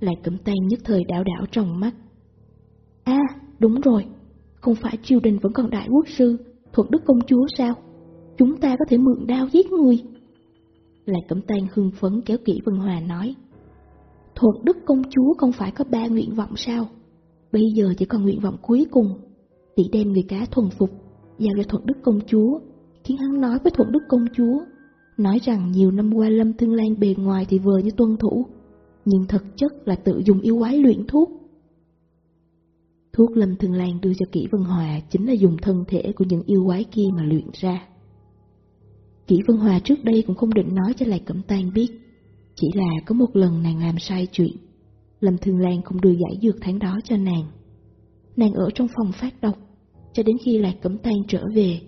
Lạc cẩm tay nhất thời đảo đảo trong mắt. À, đúng rồi, không phải triều đình vẫn còn đại quốc sư, thuận đức công chúa sao? Chúng ta có thể mượn đao giết người. Lạc Cẩm Tang hưng phấn kéo kỹ Vân Hòa nói. thuận đức công chúa không phải có ba nguyện vọng sao? Bây giờ chỉ còn nguyện vọng cuối cùng. Tỷ đem người cá thuần phục, giao cho thuận đức công chúa, khiến hắn nói với thuận đức công chúa. Nói rằng nhiều năm qua Lâm Thương Lan bề ngoài thì vừa như tuân thủ, nhưng thực chất là tự dùng yêu quái luyện thuốc. Thuốc Lâm Thương Lan đưa cho Kỷ Vân Hòa chính là dùng thân thể của những yêu quái kia mà luyện ra. Kỷ Vân Hòa trước đây cũng không định nói cho Lạc Cẩm Tan biết, Chỉ là có một lần nàng làm sai chuyện, Lâm Thương Lan không đưa giải dược tháng đó cho nàng. Nàng ở trong phòng phát độc, cho đến khi Lạc Cẩm Tan trở về,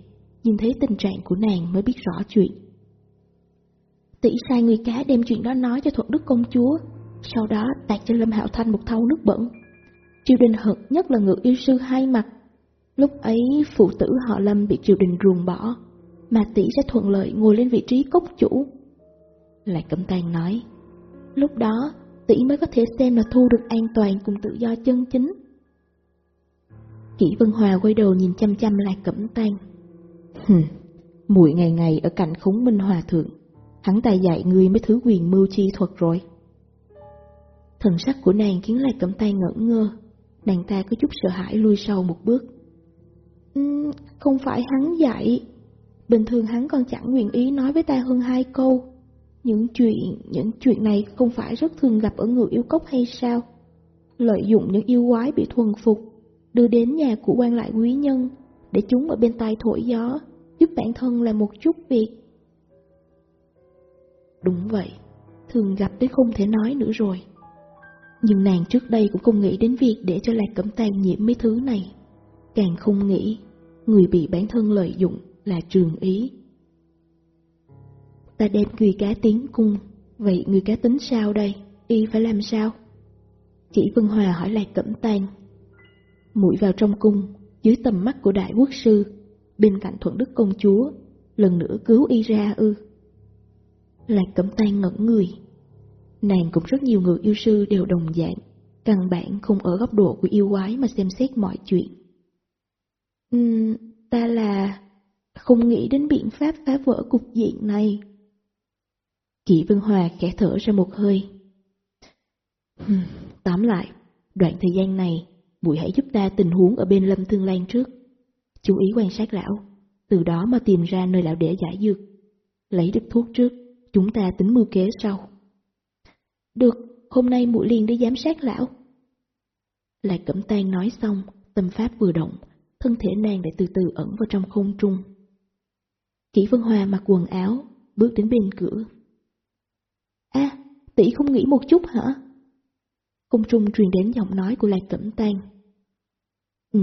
nhìn thấy tình trạng của nàng mới biết rõ chuyện. Tỷ sai người cá đem chuyện đó nói cho Thuận Đức công chúa, sau đó tạt cho Lâm Hạo Thanh một thau nước bẩn. Triều đình hận nhất là ngự yêu sư hai mặt. Lúc ấy phụ tử họ Lâm bị triều đình ruồng bỏ, mà tỷ sẽ thuận lợi ngồi lên vị trí cốc chủ. Lại Cẩm Tàng nói, lúc đó tỷ mới có thể xem là thu được an toàn cùng tự do chân chính. Kỷ Vân Hòa quay đầu nhìn chăm chăm Lạc Cẩm Tang. Muội ngày ngày ở cạnh khống minh hòa thượng, hắn ta dạy ngươi mấy thứ quyền mưu chi thuật rồi. Thần sắc của nàng khiến Lạc Cẩm Tang ngẩn ngơ, nàng ta có chút sợ hãi lui sau một bước. Không phải hắn dạy, bình thường hắn còn chẳng nguyện ý nói với ta hơn hai câu. Những chuyện, những chuyện này không phải rất thường gặp ở người yêu cốc hay sao? Lợi dụng những yêu quái bị thuần phục, đưa đến nhà của quan lại quý nhân, để chúng ở bên tai thổi gió, giúp bản thân làm một chút việc. Đúng vậy, thường gặp đến không thể nói nữa rồi. Nhưng nàng trước đây cũng không nghĩ đến việc để cho Lạc Cẩm Tàn nhiễm mấy thứ này. Càng không nghĩ, người bị bản thân lợi dụng là trường ý. Ta đem người cá tiến cung, vậy người cá tính sao đây? Y phải làm sao? Chỉ Vân Hòa hỏi Lạc Cẩm Tàn. Mũi vào trong cung, dưới tầm mắt của đại quốc sư, bên cạnh thuận đức công chúa, lần nữa cứu y ra ư. Lạc Cẩm Tàn ngẩn người. Nàng cũng rất nhiều người yêu sư đều đồng dạng, căn bản không ở góc độ của yêu quái mà xem xét mọi chuyện. Uhm, ta là không nghĩ đến biện pháp phá vỡ cục diện này. Kỷ Vân Hòa khẽ thở ra một hơi. tóm lại, đoạn thời gian này, Bụi hãy giúp ta tình huống ở bên Lâm Thương Lan trước. Chú ý quan sát lão, từ đó mà tìm ra nơi lão để giải dược. Lấy được thuốc trước, chúng ta tính mưu kế sau. Được, hôm nay muội liền đi giám sát lão. Lại cẩm tan nói xong, tâm pháp vừa động, thân thể nàng lại từ từ ẩn vào trong không trung. Kỷ Vân hòa mặc quần áo, bước đến bên cửa. a tỷ không nghĩ một chút hả? Không trung truyền đến giọng nói của Lạc Cẩm Tan. Ừ,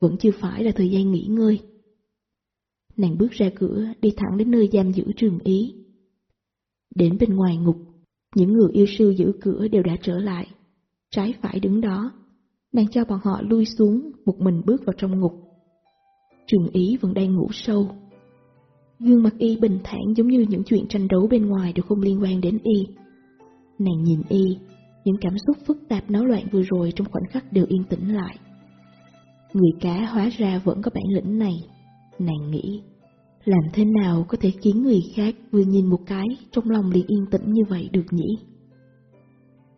vẫn chưa phải là thời gian nghỉ ngơi. Nàng bước ra cửa, đi thẳng đến nơi giam giữ trường ý. Đến bên ngoài ngục, những người yêu sư giữ cửa đều đã trở lại. Trái phải đứng đó, nàng cho bọn họ lui xuống, một mình bước vào trong ngục. Trường ý vẫn đang ngủ sâu. Gương mặt y bình thản giống như những chuyện tranh đấu bên ngoài đều không liên quan đến y. Nàng nhìn y, những cảm xúc phức tạp náo loạn vừa rồi trong khoảnh khắc đều yên tĩnh lại. Người cá hóa ra vẫn có bản lĩnh này, nàng nghĩ. Làm thế nào có thể khiến người khác vừa nhìn một cái trong lòng liền yên tĩnh như vậy được nhỉ?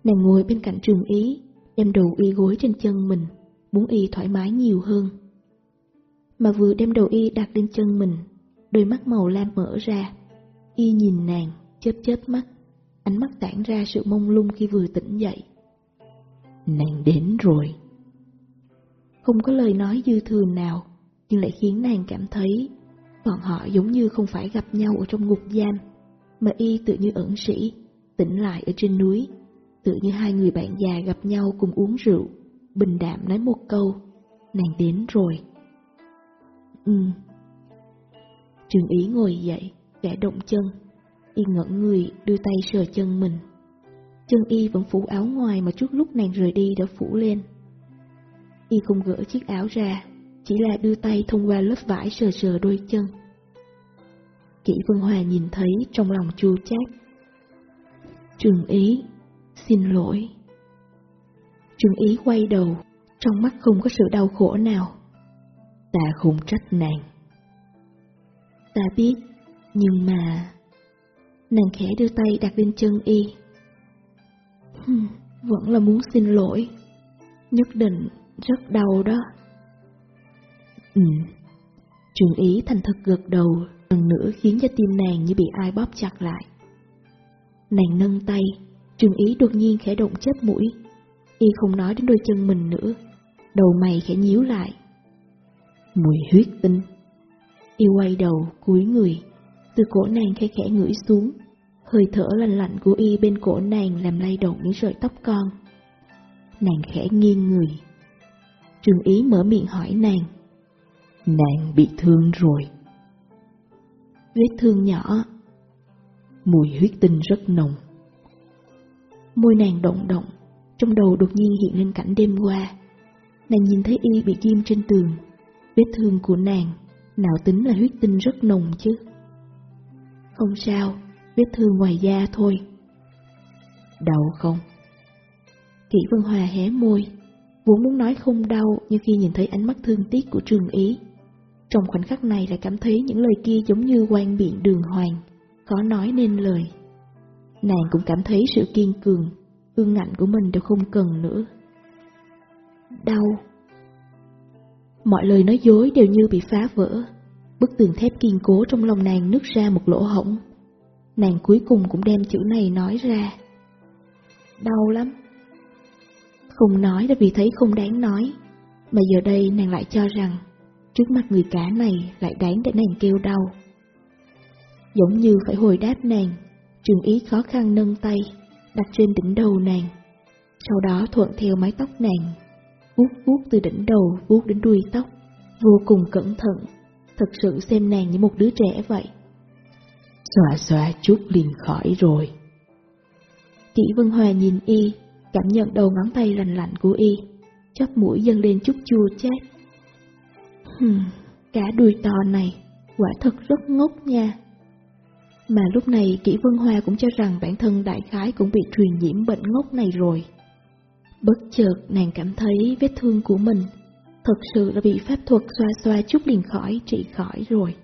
Nàng ngồi bên cạnh trường ý, đem đầu y gối trên chân mình, muốn y thoải mái nhiều hơn. Mà vừa đem đầu y đặt lên chân mình, đôi mắt màu lam mở ra, y nhìn nàng, chớp chớp mắt, ánh mắt tản ra sự mông lung khi vừa tỉnh dậy. Nàng đến rồi. Không có lời nói dư thừa nào, nhưng lại khiến nàng cảm thấy bọn họ giống như không phải gặp nhau ở trong ngục giam, mà y tự như ẩn sĩ, tỉnh lại ở trên núi, tự như hai người bạn già gặp nhau cùng uống rượu, bình đạm nói một câu, nàng đến rồi. Ừ. Trường ý ngồi dậy, gã động chân, y ngẩn người đưa tay sờ chân mình. Chân y vẫn phủ áo ngoài mà trước lúc nàng rời đi đã phủ lên. Y không gỡ chiếc áo ra, chỉ là đưa tay thông qua lớp vải sờ sờ đôi chân. Kỷ Vân Hòa nhìn thấy trong lòng chua chát. Trường ý, xin lỗi. Trường ý quay đầu, trong mắt không có sự đau khổ nào. Ta không trách nàng. Ta biết, nhưng mà... Nàng khẽ đưa tay đặt lên chân y. Hừm, vẫn là muốn xin lỗi. Nhất định rất đau đó. Ừ. Trường ý thành thật gật đầu, lần nữa khiến cho tim nàng như bị ai bóp chặt lại. Nàng nâng tay, trường ý đột nhiên khẽ động chớp mũi. Y không nói đến đôi chân mình nữa, đầu mày khẽ nhíu lại. Mùi huyết tinh. Y quay đầu, cúi người, từ cổ nàng khẽ khẽ ngửi xuống, Hơi thở lạnh lạnh của y bên cổ nàng làm lay động những sợi tóc con. Nàng khẽ nghiêng người. Trường ý mở miệng hỏi nàng. Nàng bị thương rồi. Vết thương nhỏ. Mùi huyết tinh rất nồng. Môi nàng động động, trong đầu đột nhiên hiện lên cảnh đêm qua. Nàng nhìn thấy y bị ghim trên tường. Vết thương của nàng, nào tính là huyết tinh rất nồng chứ. Không sao, vết thương ngoài da thôi. Đau không? Kỷ Vân Hòa hé môi, vốn muốn nói không đau nhưng khi nhìn thấy ánh mắt thương tiếc của Trường Ý. Trong khoảnh khắc này lại cảm thấy những lời kia giống như quan biện đường hoàng, khó nói nên lời. Nàng cũng cảm thấy sự kiên cường, ương ngạnh của mình đều không cần nữa. Đau. Mọi lời nói dối đều như bị phá vỡ. Bức tường thép kiên cố trong lòng nàng nứt ra một lỗ hổng. Nàng cuối cùng cũng đem chữ này nói ra. Đau lắm. Không nói là vì thấy không đáng nói, mà giờ đây nàng lại cho rằng trước mặt người cá này lại đáng để nàng kêu đau. Giống như phải hồi đáp nàng, trường ý khó khăn nâng tay, đặt trên đỉnh đầu nàng, sau đó thuận theo mái tóc nàng, vuốt vuốt từ đỉnh đầu vuốt đến đuôi tóc, vô cùng cẩn thận, thật sự xem nàng như một đứa trẻ vậy. Xòa xòa chút liền khỏi rồi. Kỷ Vân Hòa nhìn y, cảm nhận đầu ngón tay lành lạnh của y, chóp mũi dâng lên chút chua chát. Hừm, cá đuôi to này, quả thật rất ngốc nha. Mà lúc này Kỷ Vân Hoa cũng cho rằng bản thân đại khái cũng bị truyền nhiễm bệnh ngốc này rồi. Bất chợt nàng cảm thấy vết thương của mình thật sự đã bị pháp thuật xoa xoa chút liền khỏi, trị khỏi rồi.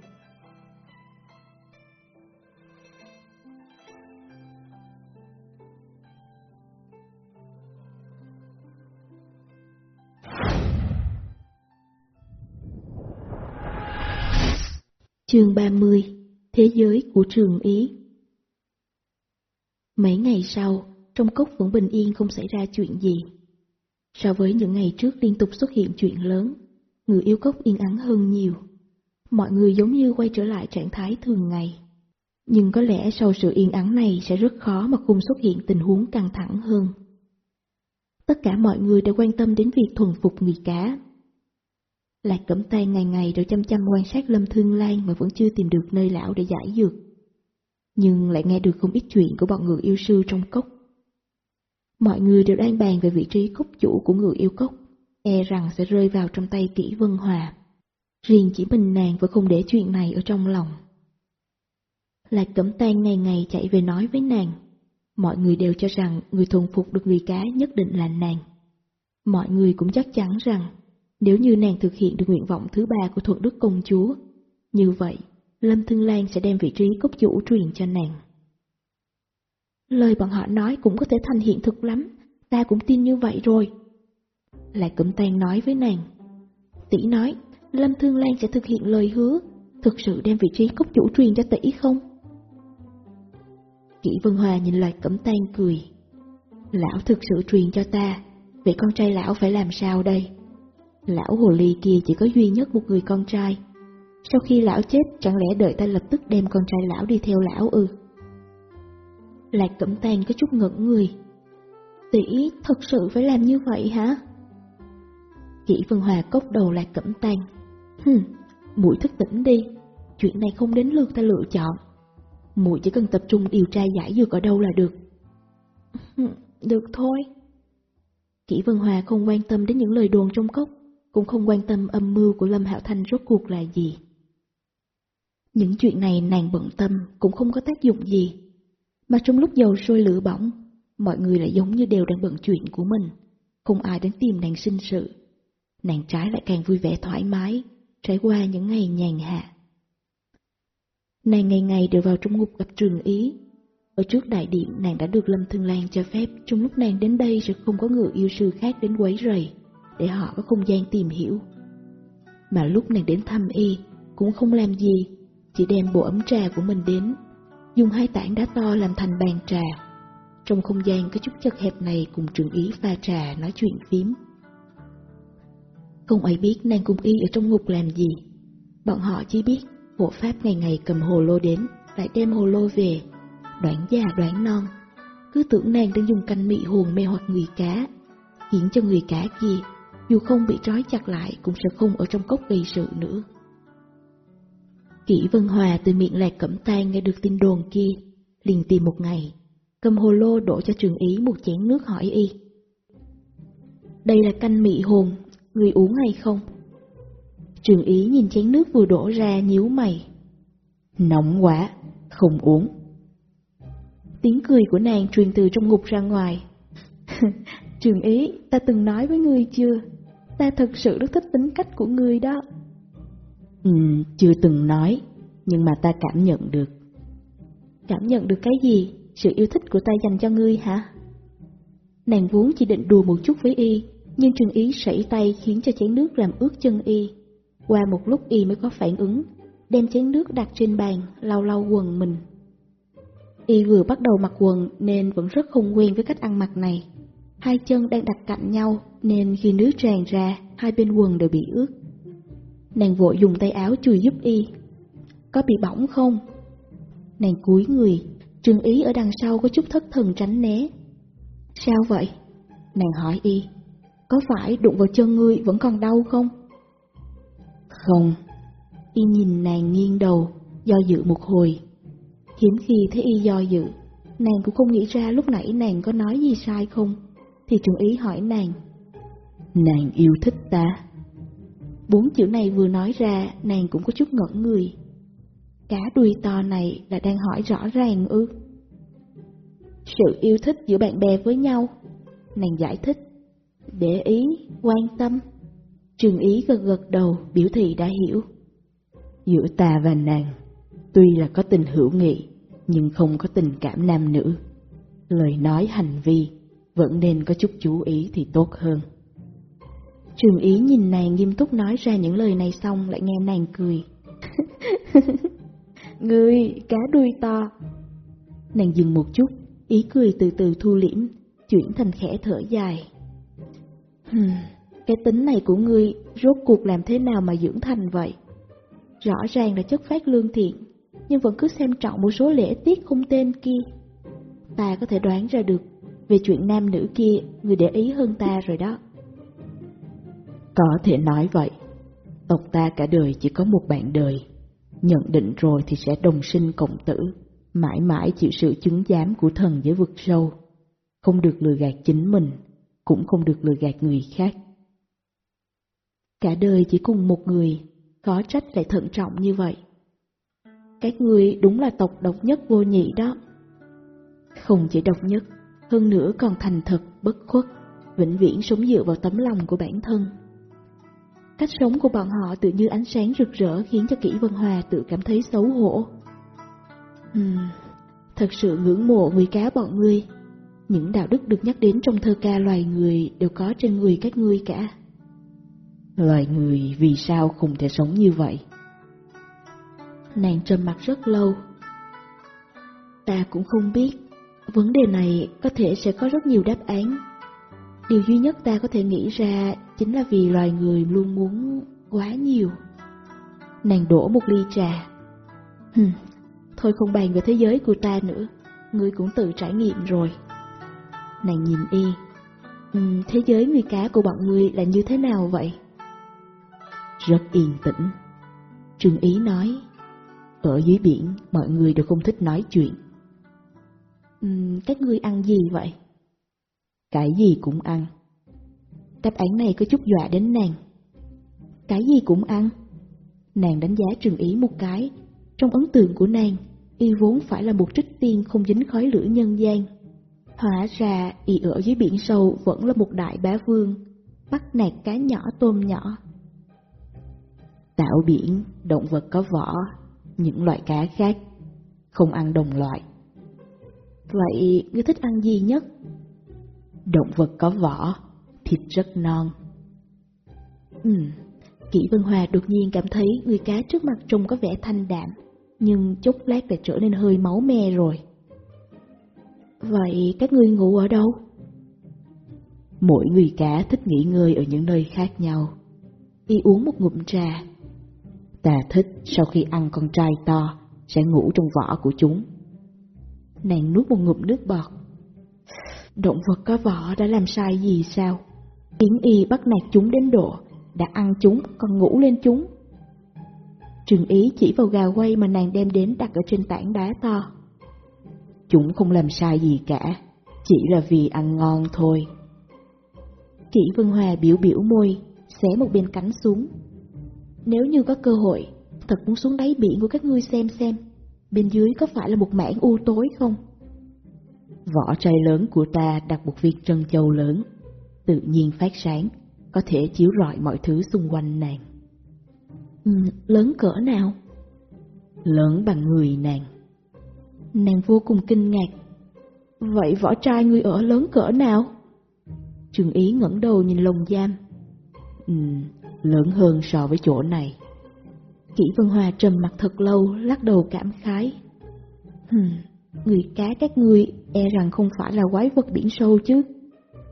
Chương 30 Thế giới của trường Ý Mấy ngày sau, trong cốc vẫn bình yên không xảy ra chuyện gì. So với những ngày trước liên tục xuất hiện chuyện lớn, người yêu cốc yên ắng hơn nhiều. Mọi người giống như quay trở lại trạng thái thường ngày. Nhưng có lẽ sau sự yên ắng này sẽ rất khó mà không xuất hiện tình huống căng thẳng hơn. Tất cả mọi người đều quan tâm đến việc thuần phục người cá. Lạc Cẩm tay ngày ngày đều chăm chăm quan sát Lâm Thương Lan mà vẫn chưa tìm được nơi lão để giải dược. Nhưng lại nghe được không ít chuyện của bọn người yêu sư trong cốc. Mọi người đều đang bàn về vị trí cốc chủ của người yêu cốc, e rằng sẽ rơi vào trong tay kỹ Vân Hòa. Riêng chỉ mình nàng vẫn không để chuyện này ở trong lòng. Lạc Cẩm Tan ngày ngày chạy về nói với nàng. Mọi người đều cho rằng người thuần phục được người cá nhất định là nàng. Mọi người cũng chắc chắn rằng nếu như nàng thực hiện được nguyện vọng thứ ba của thuận đức công chúa, như vậy Lâm Thương Lan sẽ đem vị trí cốc chủ truyền cho nàng. Lời bọn họ nói cũng có thể thành hiện thực lắm, ta cũng tin như vậy rồi. Lại cẩm tan nói với nàng. Tỷ nói, Lâm Thương Lan sẽ thực hiện lời hứa, thực sự đem vị trí cốc chủ truyền cho tỷ không? Kỷ Vân Hòa nhìn lại cẩm tan cười. Lão thực sự truyền cho ta, vậy con trai lão phải làm sao đây? Lão hồ ly kia chỉ có duy nhất một người con trai. Sau khi lão chết, chẳng lẽ đợi ta lập tức đem con trai lão đi theo lão ư? Lạc Cẩm Tàn có chút ngẩn người. Tỷ thật sự phải làm như vậy hả? Kỷ Vân Hòa cốc đầu Lạc Cẩm Tàn. Hừm, mũi thức tỉnh đi, chuyện này không đến lượt ta lựa chọn. Mũi chỉ cần tập trung điều tra giải dược ở đâu là được. được thôi. Kỷ Vân Hòa không quan tâm đến những lời đồn trong cốc, cũng không quan tâm âm mưu của Lâm Hạo Thanh rốt cuộc là gì. Những chuyện này nàng bận tâm cũng không có tác dụng gì, mà trong lúc dầu sôi lửa bỏng, mọi người lại giống như đều đang bận chuyện của mình, không ai đến tìm nàng sinh sự. Nàng trái lại càng vui vẻ thoải mái, trải qua những ngày nhàn hạ. Nàng ngày ngày đều vào trong ngục gặp trường ý. Ở trước đại điện nàng đã được Lâm Thương Lan cho phép trong lúc nàng đến đây sẽ không có người yêu sư khác đến quấy rầy, để họ có không gian tìm hiểu. Mà lúc nàng đến thăm y, cũng không làm gì, chỉ đem bộ ấm trà của mình đến dùng hai tảng đá to làm thành bàn trà. Trong không gian có chút chật hẹp này cùng trưởng ý pha trà nói chuyện phím. Không ai biết nàng cùng y ở trong ngục làm gì. Bọn họ chỉ biết hộ pháp ngày ngày cầm hồ lô đến, lại đem hồ lô về. Đoán già đoán non, cứ tưởng nàng đang dùng canh mị hồn mê hoặc người cá, khiến cho người cá kia, dù không bị trói chặt lại cũng sẽ không ở trong cốc gây sự nữa. Kỷ Vân Hòa từ miệng lạc cẩm tan nghe được tin đồn kia, liền tìm một ngày, cầm hồ lô đổ cho trường ý một chén nước hỏi y. Đây là canh mị hồn, người uống hay không? Trường ý nhìn chén nước vừa đổ ra nhíu mày. Nóng quá, không uống. Tiếng cười của nàng truyền từ trong ngục ra ngoài. Trường ý, ta từng nói với ngươi chưa? Ta thật sự rất thích tính cách của ngươi đó. Ừ, chưa từng nói, nhưng mà ta cảm nhận được. Cảm nhận được cái gì? Sự yêu thích của ta dành cho ngươi hả? Nàng vốn chỉ định đùa một chút với y, nhưng trường ý sẩy tay khiến cho chén nước làm ướt chân y. Qua một lúc y mới có phản ứng, đem chén nước đặt trên bàn, lau lau quần mình. Y vừa bắt đầu mặc quần nên vẫn rất không quen với cách ăn mặc này. Hai chân đang đặt cạnh nhau nên khi nước tràn ra, hai bên quần đều bị ướt. Nàng vội dùng tay áo chùi giúp y. Có bị bỏng không? Nàng cúi người, trường ý ở đằng sau có chút thất thần tránh né. Sao vậy? Nàng hỏi y. Có phải đụng vào chân ngươi vẫn còn đau không? Không. Y nhìn nàng nghiêng đầu, do dự một hồi. Hiếm khi thấy y do dự, nàng cũng không nghĩ ra lúc nãy nàng có nói gì sai không. Thì trường ý hỏi nàng. Nàng yêu thích ta. Bốn chữ này vừa nói ra, nàng cũng có chút ngẩn người. Cá đuôi to này là đang hỏi rõ ràng ư. Sự yêu thích giữa bạn bè với nhau. Nàng giải thích. Để ý, quan tâm. Trường ý gật gật đầu, biểu thị đã hiểu. Giữa ta và nàng, tuy là có tình hữu nghị, nhưng không có tình cảm nam nữ. Lời nói hành vi vẫn nên có chút chú ý thì tốt hơn. Trường ý nhìn nàng nghiêm túc nói ra những lời này xong lại nghe nàng cười. Ngươi, cá đuôi to. Nàng dừng một chút, ý cười từ từ thu liễm, chuyển thành khẽ thở dài. Hừm, cái tính này của ngươi rốt cuộc làm thế nào mà dưỡng thành vậy? Rõ ràng là chất phát lương thiện, nhưng vẫn cứ xem trọng một số lễ tiết không tên kia. Ta có thể đoán ra được, về chuyện nam nữ kia, người để ý hơn ta rồi đó. Có thể nói vậy, tộc ta cả đời chỉ có một bạn đời, nhận định rồi thì sẽ đồng sinh cộng tử, mãi mãi chịu sự chứng giám của thần giới vực sâu, không được lừa gạt chính mình, cũng không được lừa gạt người khác. Cả đời chỉ cùng một người, khó trách lại thận trọng như vậy. Các ngươi đúng là tộc độc nhất vô nhị đó. Không chỉ độc nhất, hơn nữa còn thành thật, bất khuất, vĩnh viễn sống dựa vào tấm lòng của bản thân. Cách sống của bọn họ tự như ánh sáng rực rỡ khiến cho Kỷ Vân Hòa tự cảm thấy xấu hổ. Ừm, thật sự ngưỡng mộ người cá bọn ngươi. Những đạo đức được nhắc đến trong thơ ca loài người đều có trên người các ngươi cả. Loài người vì sao không thể sống như vậy? Nàng trầm mặt rất lâu. Ta cũng không biết, vấn đề này có thể sẽ có rất nhiều đáp án. Điều duy nhất ta có thể nghĩ ra chính là vì loài người luôn muốn quá nhiều. Nàng đổ một ly trà. Hừm, thôi không bàn về thế giới của ta nữa, ngươi cũng tự trải nghiệm rồi. Nàng nhìn y, Ừ, thế giới người cá của bọn ngươi là như thế nào vậy? Rất yên tĩnh. Trương Ý nói, ở dưới biển mọi người đều không thích nói chuyện. Uhm, các ngươi ăn gì vậy? Cái gì cũng ăn. Đáp án này có chút dọa đến nàng. Cái gì cũng ăn. Nàng đánh giá Trừng Ý một cái. Trong ấn tượng của nàng, y vốn phải là một trích tiên không dính khói lửa nhân gian. Hóa ra, y ở dưới biển sâu vẫn là một đại bá vương, bắt nạt cá nhỏ tôm nhỏ. Tạo biển, động vật có vỏ, những loại cá khác, không ăn đồng loại. Vậy, ngươi thích ăn gì nhất? Động vật có vỏ, thịt rất non. Ừ, Kỷ Vân Hòa đột nhiên cảm thấy người cá trước mặt trông có vẻ thanh đạm, nhưng chốc lát lại trở nên hơi máu me rồi. Vậy các ngươi ngủ ở đâu? Mỗi người cá thích nghỉ ngơi ở những nơi khác nhau. Y uống một ngụm trà. Ta thích sau khi ăn con trai to, sẽ ngủ trong vỏ của chúng. Nàng nuốt một ngụm nước bọt. Động vật có vỏ đã làm sai gì sao? Yến y bắt nạt chúng đến độ, đã ăn chúng còn ngủ lên chúng. Trường ý chỉ vào gà quay mà nàng đem đến đặt ở trên tảng đá to. Chúng không làm sai gì cả, chỉ là vì ăn ngon thôi. Kỷ Vân Hòa biểu biểu môi, xé một bên cánh xuống. Nếu như có cơ hội, thật muốn xuống đáy biển của các ngươi xem xem, bên dưới có phải là một mảng u tối không? Vỏ chai lớn của ta đặt một viên trân châu lớn, tự nhiên phát sáng, có thể chiếu rọi mọi thứ xung quanh nàng. Ừ, lớn cỡ nào? Lớn bằng người nàng. Nàng vô cùng kinh ngạc. Vậy vỏ trai ngươi ở lớn cỡ nào? Trường ý ngẩng đầu nhìn lồng giam. Ừ, lớn hơn so với chỗ này. Kỷ Vân Hòa trầm mặt thật lâu, lắc đầu cảm khái. Hừm, người cá các ngươi e rằng không phải là quái vật biển sâu chứ.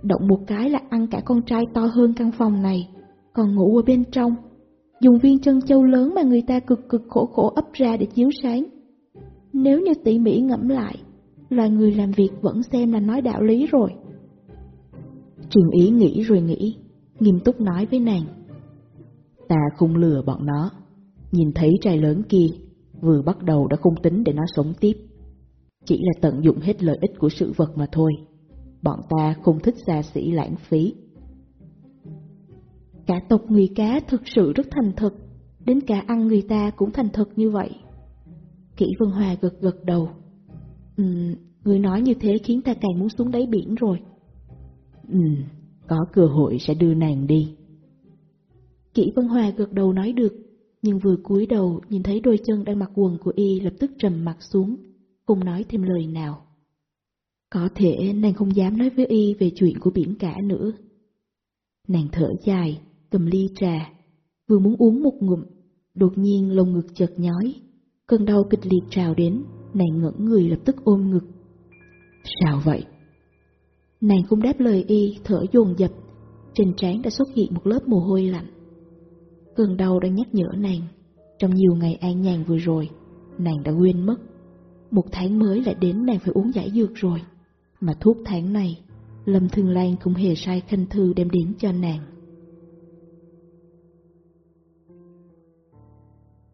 Động một cái là ăn cả con trai to hơn căn phòng này, còn ngủ ở bên trong. Dùng viên chân châu lớn mà người ta cực cực khổ khổ ấp ra để chiếu sáng. Nếu như tỉ mỉ ngẫm lại, loài người làm việc vẫn xem là nói đạo lý rồi. Trường ý nghĩ rồi nghĩ, nghiêm túc nói với nàng. Ta không lừa bọn nó, nhìn thấy trai lớn kia, vừa bắt đầu đã không tính để nó sống tiếp. Chỉ là tận dụng hết lợi ích của sự vật mà thôi. Bọn ta không thích xa xỉ lãng phí. Cả tộc người cá thực sự rất thành thật, đến cả ăn người ta cũng thành thật như vậy. Kỷ Vân Hòa gật gật đầu. Ừ, người nói như thế khiến ta càng muốn xuống đáy biển rồi. Ừ, có cơ hội sẽ đưa nàng đi. Kỷ Vân Hòa gật đầu nói được, nhưng vừa cúi đầu nhìn thấy đôi chân đang mặc quần của y lập tức trầm mặt xuống, không nói thêm lời nào. Có thể nàng không dám nói với y về chuyện của biển cả nữa. Nàng thở dài, cầm ly trà, vừa muốn uống một ngụm, đột nhiên lồng ngực chợt nhói, cơn đau kịch liệt trào đến, nàng ngẩn người lập tức ôm ngực. Sao vậy? Nàng cũng đáp lời y, thở dồn dập, trên trán đã xuất hiện một lớp mồ hôi lạnh. Cơn đau đang nhắc nhở nàng, trong nhiều ngày an nhàn vừa rồi, nàng đã quên mất. Một tháng mới lại đến nàng phải uống giải dược rồi, mà thuốc tháng này, Lâm Thương Lan không hề sai khanh thư đem đến cho nàng.